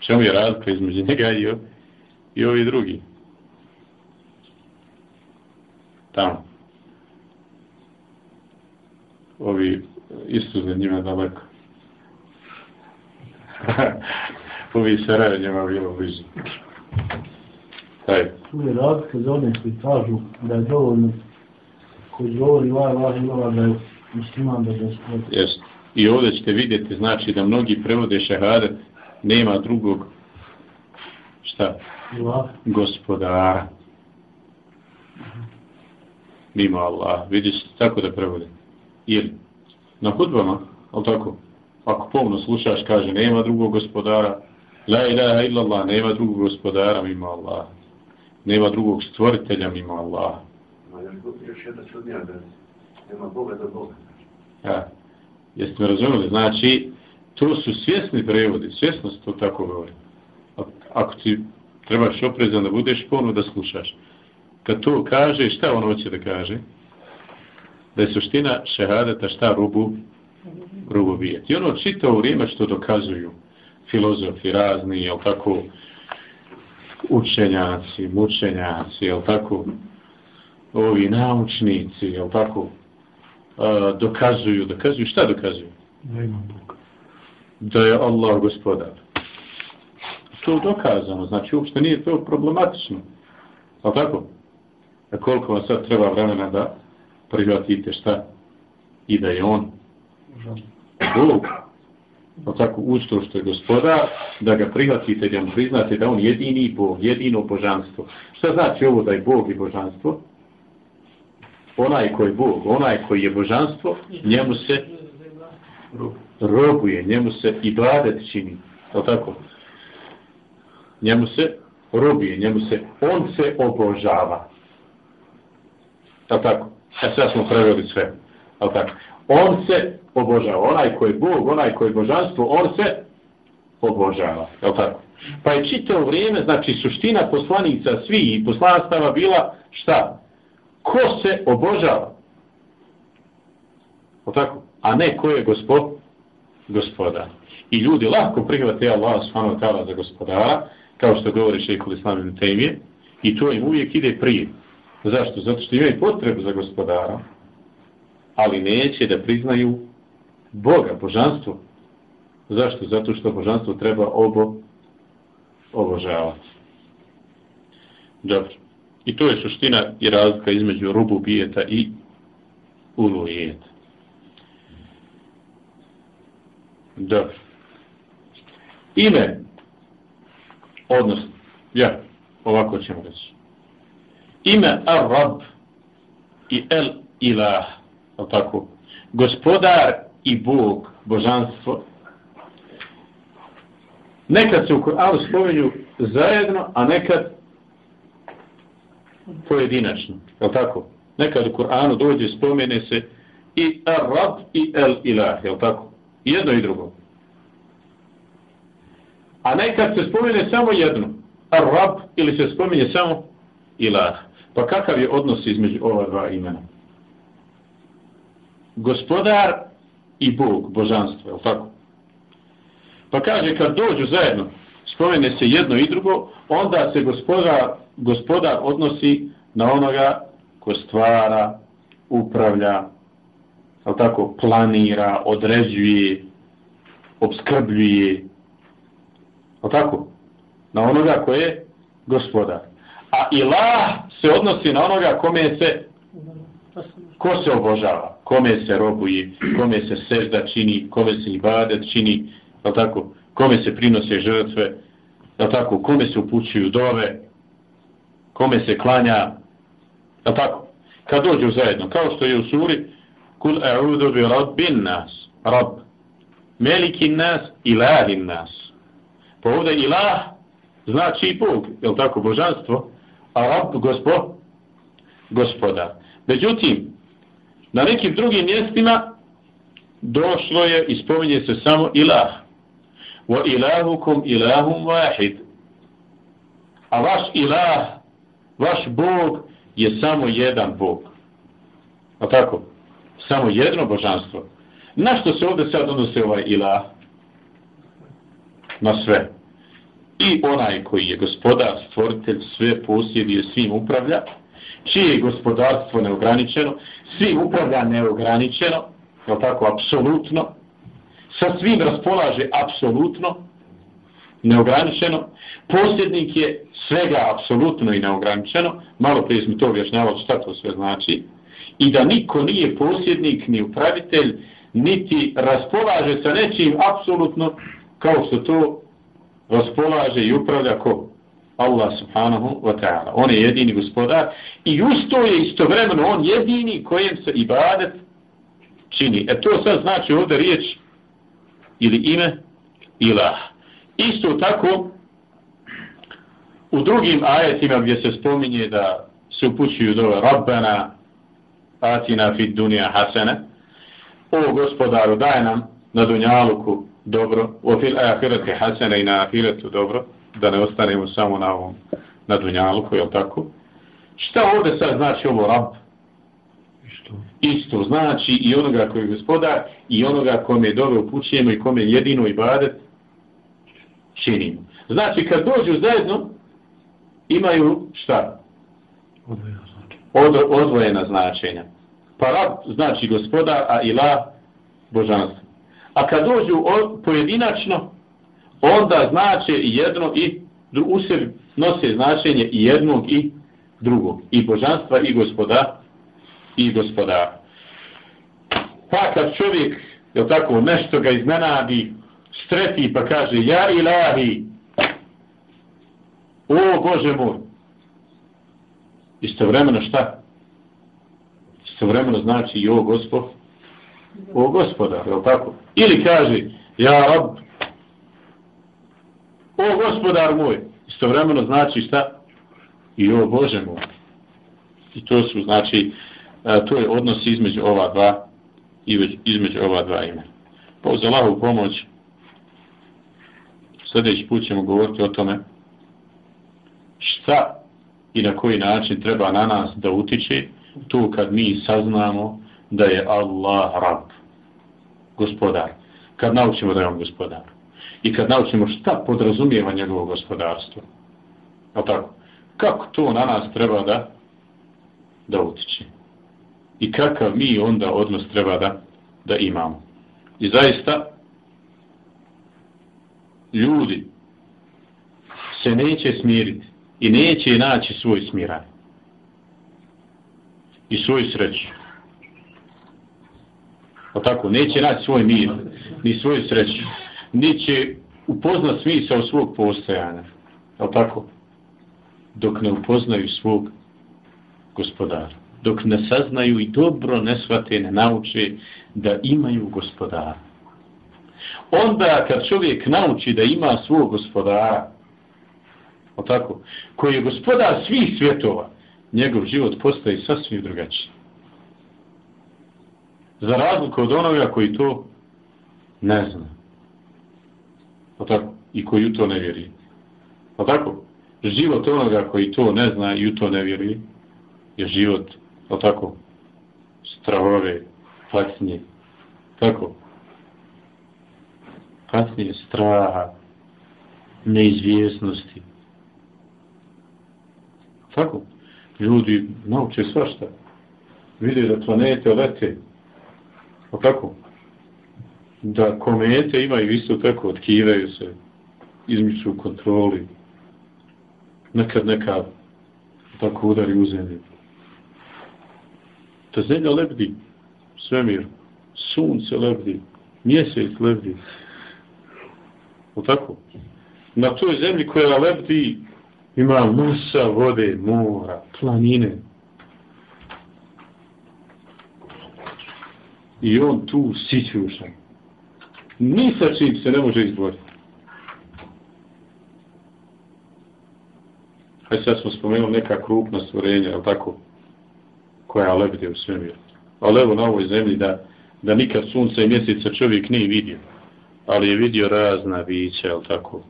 Čemu je razlika između njega i, i ovi drugi? Tamo. Ovi isto za njima daleko. Ovi Sarajevo njima bilo blizu. Taj. Tu je razlika za one koji kažu da je dovoljno koji govori vaj, vaj, vaj, da je musliman da je. Jest. I ovdje ćete vidjeti, znači da mnogi prevode šehadet, nema drugog, šta? Allah. Gospodara. Mimo Allah. Vidiš, tako da prevode. Ili, na hudbama, ali tako, ako pomno slušaš, kaže, nema drugog gospodara, la ilaha illallah, nema drugog gospodara mimo Allah. Nema drugog stvoritelja mimo Allah. Ma još, još jedna čudnija da nema Boga da Boga. Ja. Jeste me razumeli? Znači, to su svjesni prevodi, svjesno se to tako govori. Ako ti trebaš oprezan da budeš, ponovno da slušaš. Kad to kaže, šta on hoće da kaže? Da je suština šehadeta šta rubu, rubu bijeti. I ono čitao vrijeme što dokazuju filozofi razni, jel tako, učenjaci, mučenjaci, jel tako, ovi naučnici, jel tako, dokazuju, dokazuju, šta dokazuju? Da ima Bog. Da je Allah gospodar. To je dokazano, znači uopšte nije to problematično. Jel tako? A koliko vam sad treba vremena da prihvatite šta? I da je on Bog. Jel tako? Uz to što je gospodar, da ga prihvatite, da mu priznate da on jedini Bog, jedino božanstvo. Šta znači ovo da je Bog i božanstvo? Onaj koji je Bog, onaj koji je božanstvo, njemu se robuje, njemu se ibadet čini. Jel tako? Njemu se robuje, njemu se, on se obožava. Jel tako? E sad smo preveli sve. Jel tako? On se obožava. Onaj koji je Bog, onaj koji je božanstvo, on se obožava. Jel tako? Pa je čitao vrijeme, znači suština poslanica svih i poslanstava bila šta? Ko se obožava? O tako? A ne ko je gospod? gospoda. I ljudi lako prihvate Allah subhanahu wa ta'ala za gospodara, kao što govori šeikul Islam ibn i to im uvijek ide prije. Zašto? Zato što imaju potrebu za gospodara, ali neće da priznaju Boga, božanstvo. Zašto? Zato što božanstvo treba obo, obožavati. Dobro. I to je suština i razlika između rububijeta i ulujeta. Dobro. Ime, odnosno, ja, ovako ćemo reći. Ime Ar-Rab i El Ilah, je tako, gospodar i Bog, božanstvo, nekad se u Kur'anu spomenju zajedno, a nekad pojedinačno, je tako? Nekad u Kur'anu dođe, spomene se i Ar-Rab i El Ilah, je tako? I jedno i drugo. A nekad se spomene samo jedno, Ar-Rab ili se spomene samo Ilah. Pa kakav je odnos između ova dva imena? Gospodar i Bog, božanstvo, je tako? Pa kaže, kad dođu zajedno, spomene se jedno i drugo, onda se gospodar, gospodar odnosi na onoga ko stvara, upravlja, je tako, planira, određuje, obskrbljuje, ali tako? Na onoga ko je gospodar. A ilah se odnosi na onoga kome se ko se obožava, kome se robuje, kome se sežda čini, kome se ibadet čini, je tako? Kome se prinose žrtve, je tako? Kome se upućuju dove, kome se klanja, je tako? Kad dođu zajedno, kao što je u suri Kul a'udhu bi rabbin nas, rab, melikin nas, ilahin nas. Pa ovdje ilah znači Bog, je tako, božanstvo, a rab, gospod, gospoda. Međutim, na nekim drugim mjestima došlo je i spominje se samo ilah. Wa ilahukum ilahum wahid. A vaš ilah, vaš Bog je samo jedan Bog. A tako? Samo jedno božanstvo. Na što se ovdje sad odnose ovaj ilah? Na sve. I onaj koji je gospodar, stvoritelj, sve posjeduje, svim upravlja, čije je gospodarstvo neograničeno, svim upravlja neograničeno, je tako, apsolutno, sa svim raspolaže apsolutno, neograničeno, posjednik je svega apsolutno i neograničeno, malo prije smo to objašnjavali šta to sve znači, i da niko nije posjednik ni upravitelj, niti raspolaže sa nečim apsolutno kao što to raspolaže i upravlja ko? Allah subhanahu wa ta'ala. On je jedini gospodar i usto je istovremeno on jedini kojem se ibadet čini. E to sad znači ovdje riječ ili ime ilah. Isto tako u drugim ajetima gdje se spominje da se upućuju do Rabbana atina fid dunija hasene o gospodaru daj nam na dunjaluku dobro u fil ahirete hasene i na ahiretu dobro da ne ostanemo samo na ovom na dunjaluku, je tako? Šta ovdje sad znači ovo rab? Isto. Isto znači i onoga koji je gospodar i onoga kome je dobro upućujemo i kome jedino i činimo. Znači kad dođu zajedno imaju šta? Od, odvojena značenja. Pa rab znači gospodar, a ila božanstvo. A kad dođu pojedinačno, onda znači jedno i u sebi nose značenje i jednog i drugog. I božanstva i gospoda i gospodara. Pa kad čovjek, je tako, nešto ga iznenadi, streti pa kaže, ja ilahi, o Bože moj, istovremeno šta? Istovremeno znači i o gospod, o gospoda, je tako? Ili kaže, ja rab, o gospodar moj, istovremeno znači šta? I o Bože moj. I to su, znači, to je odnos između ova dva između ova dva imena. Pa uz Allahu pomoć sljedeći put ćemo govoriti o tome šta i na koji način treba na nas da utiče tu kad mi saznamo da je Allah rab, gospodar. Kad naučimo da je on gospodar. I kad naučimo šta podrazumijeva njegovo gospodarstvo. A tako? Kako to na nas treba da da utiče? I kakav mi onda odnos treba da da imamo? I zaista ljudi se neće smiriti i neće naći svoj smiraj i svoju sreću. O tako, neće naći svoj mir, ni svoju sreću, ni će upoznat smisao svog postojanja. O tako, dok ne upoznaju svog gospodara. Dok ne saznaju i dobro ne shvate, ne nauče da imaju gospodara. Onda kad čovjek nauči da ima svog gospodara, o tako, koji je gospodar svih svjetova, njegov život postaje sasvim drugačiji. Za razliku od onoga koji to ne zna. O tako, i koji u to ne vjeri. O tako, život onoga koji to ne zna i u to ne vjeri, je život, o tako, strahove, patnje, tako, patnje, straha, neizvjesnosti. Tako, ljudi nauče svašta. Vide da planete lete. o tako, Da komete imaju isto tako, otkivaju se, izmiču kontroli. Nekad neka tako udari u zemlju. Ta zemlja lebdi, svemir, sunce lebdi, mjesec lebdi. O tako? Na toj zemlji koja lebdi, ima musa, vode, mora, planine. I on tu sićušan. Ni sa čim se ne može izboriti. Hajde sad smo spomenuli neka krupna stvorenja, je tako, koja lebde u svemiru. Ali evo na ovoj zemlji da, da nikad sunca i mjeseca čovjek nije vidio, ali je vidio razna bića, ali tako,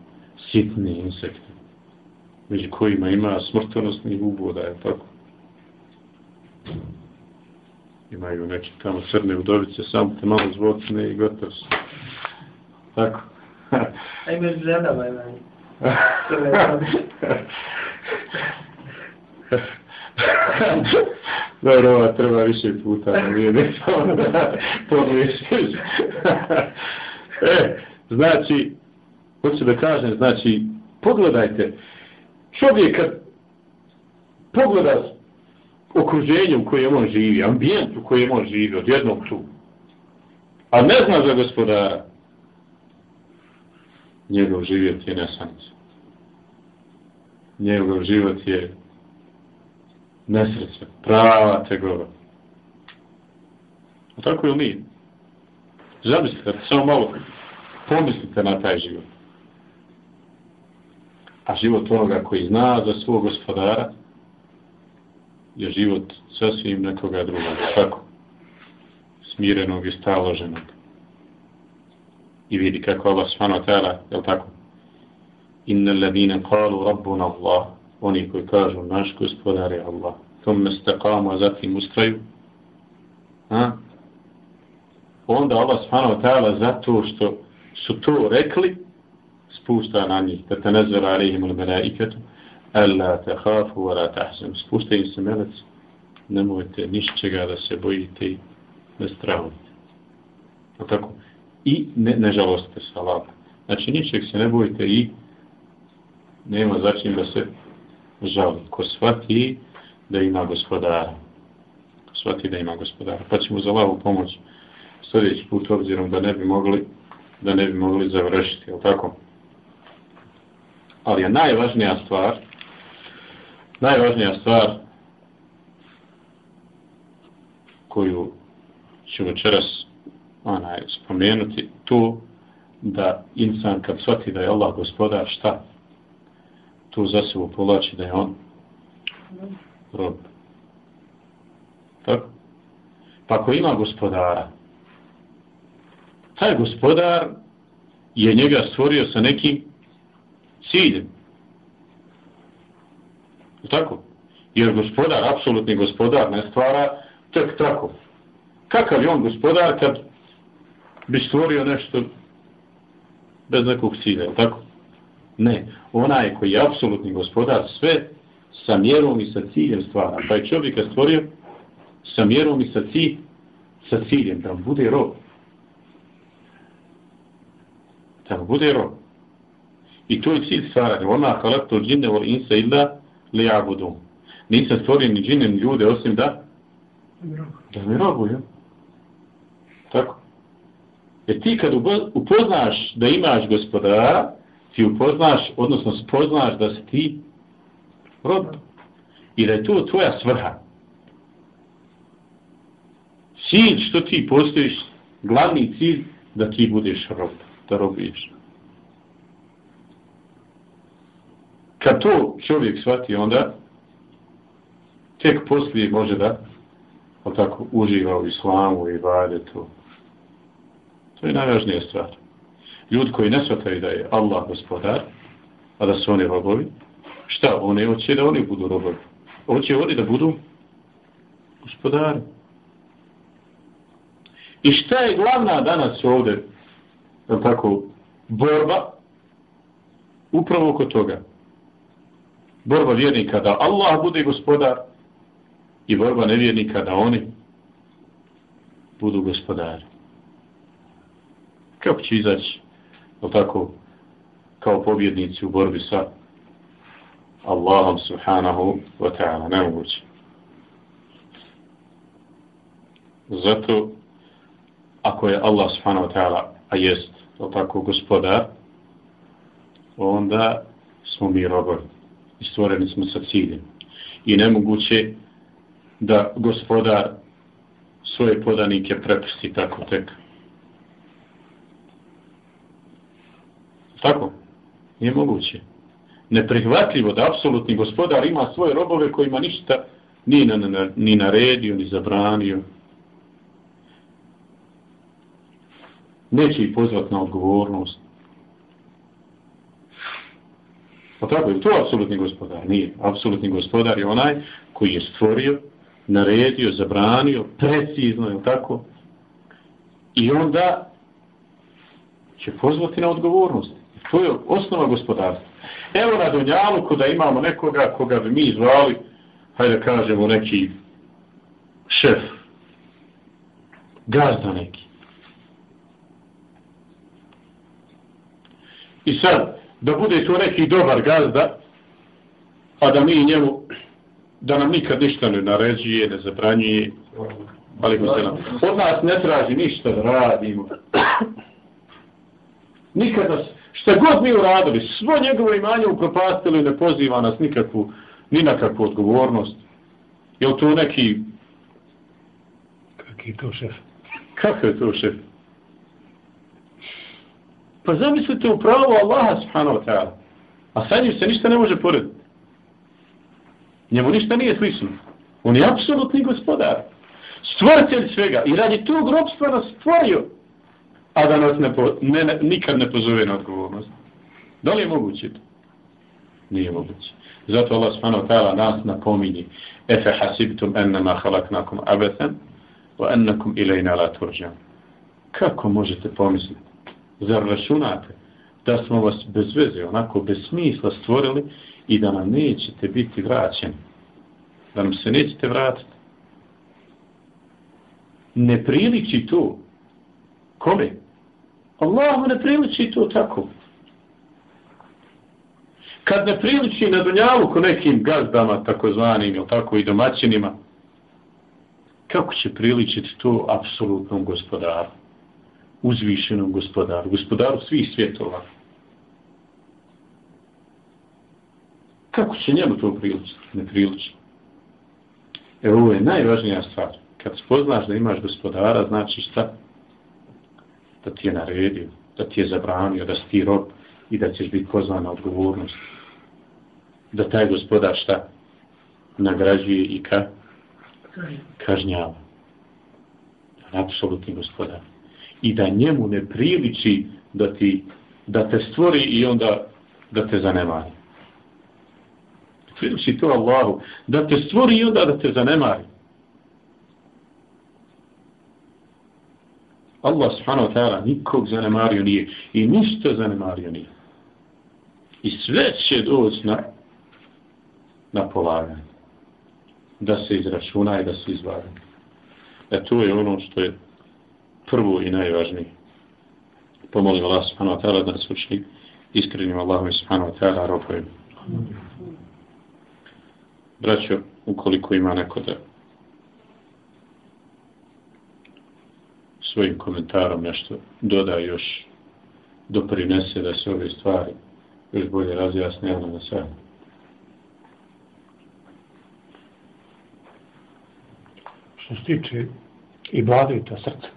sitni insekti među kojima ima smrtonosni uboda, je tako? Imaju neke tamo crne udovice, samo te malo zvocne i gotovo su. Tako. A ima ženama, ima. Dobro, ova treba više puta, ne nije ne samo da to misliš e, znači, Hoću da kažem, znači, pogledajte, čovjek kad pogleda okruženje u kojem on živi, ambijent u kojem on živi, od jednog tu, a ne zna za gospodara, njegov život je nesanice. Njegov život je nesreća, prava tegova. A tako je mi. Zamislite, samo malo pomislite na taj život. A život onoga koji zna za svog gospodara je život sasvim nekoga drugog. Tako. Smirenog i staloženog. I vidi kako Allah svano tela, je tako? Inna ladina kalu rabbuna Allah. Oni koji kažu naš gospodar je Allah. Tom me a zatim ustraju. Ha? Pa onda Allah subhanahu wa ta'ala zato što su to rekli, spušta na njih, da te nezvera alihim ili melaiketu, Alla te hafu, wa la tahzem. Spušta im se melec, nemojte nišćega da se bojite i ne strahujte. A tako? I ne, ne žalostite se Allah. Znači, ničeg se ne bojite i nema začin da se žali. Ko shvati da ima gospodara. Ko shvati da ima gospodara. Pa ćemo za lavu pomoć sljedeći put obzirom da ne bi mogli da ne bi mogli završiti, je tako? Ali je najvažnija stvar, najvažnija stvar koju ću večeras onaj, spomenuti, to da insan kad shvati da je Allah gospodar, šta? Tu za sebe povlači da je on rob. Tako? Pa ako ima gospodara, taj gospodar je njega stvorio sa nekim ciljem. Tako? Jer gospodar, apsolutni gospodar, ne stvara tek tako. Kakav je on gospodar kad bi stvorio nešto bez nekog cilja, tako? Ne, onaj koji je apsolutni gospodar sve sa mjerom i sa ciljem stvara. Pa je čovjeka stvorio sa mjerom i sa, cilj, sa ciljem, da bude rob da bude rob. I to je cilj stvaranja. Ona halaktu džinne vol insa illa li abudu. Nisam stvorio ni džinne ni ljude osim da da mi robuju. Tako. Jer ti kad upoznaš da imaš gospodara, ti upoznaš, odnosno spoznaš da si ti rob. I da je to tvoja svrha. Cilj što ti postojiš, glavni cilj da ti budeš rob da robiješ. Kad to čovjek shvati, onda tek poslije može da o tako uživa u islamu i vade to. To je najvažnija stvar. Ljudi koji ne shvataju da je Allah gospodar, a da su oni robovi, šta? Oni hoće da oni budu robovi. Hoće oni da budu gospodari. I šta je glavna danas ovdje je tako, borba upravo oko toga. Borba vjernika da Allah bude gospodar i borba nevjernika da oni budu gospodari. Kako će izaći je tako, kao pobjednici u borbi sa Allahom subhanahu wa ta'ala, nemoguće. Zato, ako je Allah subhanahu wa ta'ala, a jest to tako gospodar, onda smo mi robovi i stvoreni smo sa ciljem. I nemoguće da gospodar svoje podanike prepusti tako tek. Tako? Nije moguće. Neprihvatljivo da apsolutni gospodar ima svoje robove kojima ništa ni, na, na, ni naredio, ni zabranio, neće ih pozvati na odgovornost. Pa tako je, to apsolutni gospodar. Nije. Apsolutni gospodar je onaj koji je stvorio, naredio, zabranio, precizno, je tako? I onda će pozvati na odgovornost. To je osnova gospodarstva. Evo na Donjalu, da imamo nekoga koga bi mi zvali, hajde kažemo neki šef, gazda neki. I sad, da bude to neki dobar gazda, a da mi njemu, da nam nikad ništa ne naređuje, ne zabranjuje, ali se nam, od nas ne traži ništa da radimo. Nikad nas, šta god mi uradili, svo njegovo imanje upropastili, ne poziva nas nikakvu, ni na kakvu odgovornost. Je to neki... Kaki je to šef? Kako je to šef? Pa zamislite u pravu Allaha subhanahu wa ta'ala. A sa njim se ništa ne može porediti. Njemu ništa nije slično. On je apsolutni gospodar. Stvoritelj svega. I radi tog robstva nas stvorio. A da nas ne, po, ne, ne, nikad ne pozove na odgovornost. Da li je moguće to? Nije moguće. Zato Allah subhanahu wa ta'ala nas napominje. Efe hasibtum ennama halaknakum abethan wa ennakum ilajna la turđam. Kako možete pomisliti? Zar računate da smo vas bez veze, onako bez smisla stvorili i da nam nećete biti vraćeni? Da nam se nećete vratiti? Ne priliči to. Kome? Allahu ne priliči to tako. Kad ne priliči na dunjavu ko nekim gazdama, takozvanim, ili tako i domaćinima, kako će priličiti to apsolutnom gospodaru? Uzvišenom gospodaru, gospodaru svih svjetova. Kako će njemu to priličiti? Ne priličiti. Evo, ovo je najvažnija stvar. Kad spoznaš da imaš gospodara, znači šta? Da ti je naredio, da ti je zabranio, da si ti rob i da ćeš biti pozvan na odgovornost. Da taj gospodar šta? Nagrađuje i ka? Kažnjava. Apsolutni gospodar i da njemu ne priliči da ti da te stvori i onda da te zanemari. Priliči to Allahu, da te stvori i onda da te zanemari. Allah subhanahu wa ta'ala nikog zanemario nije i ništa zanemario nije. I sve će doći na, na polaganje. Da se izračuna i da se izvadi. E to je ono što je prvo i najvažnije. Pomolim Allah subhanahu wa ta'ala da nas učini iskrenim Allahom subhanahu wa ta'ala robojim. Braćo, ukoliko ima neko da svojim komentarom nešto doda još doprinese da se ove stvari još bolje razjasne jedno na sve. Što se tiče i bladita srca,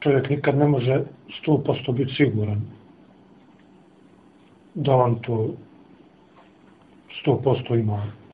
čovjek nikad ne može 100% biti siguran da on to 100% ima.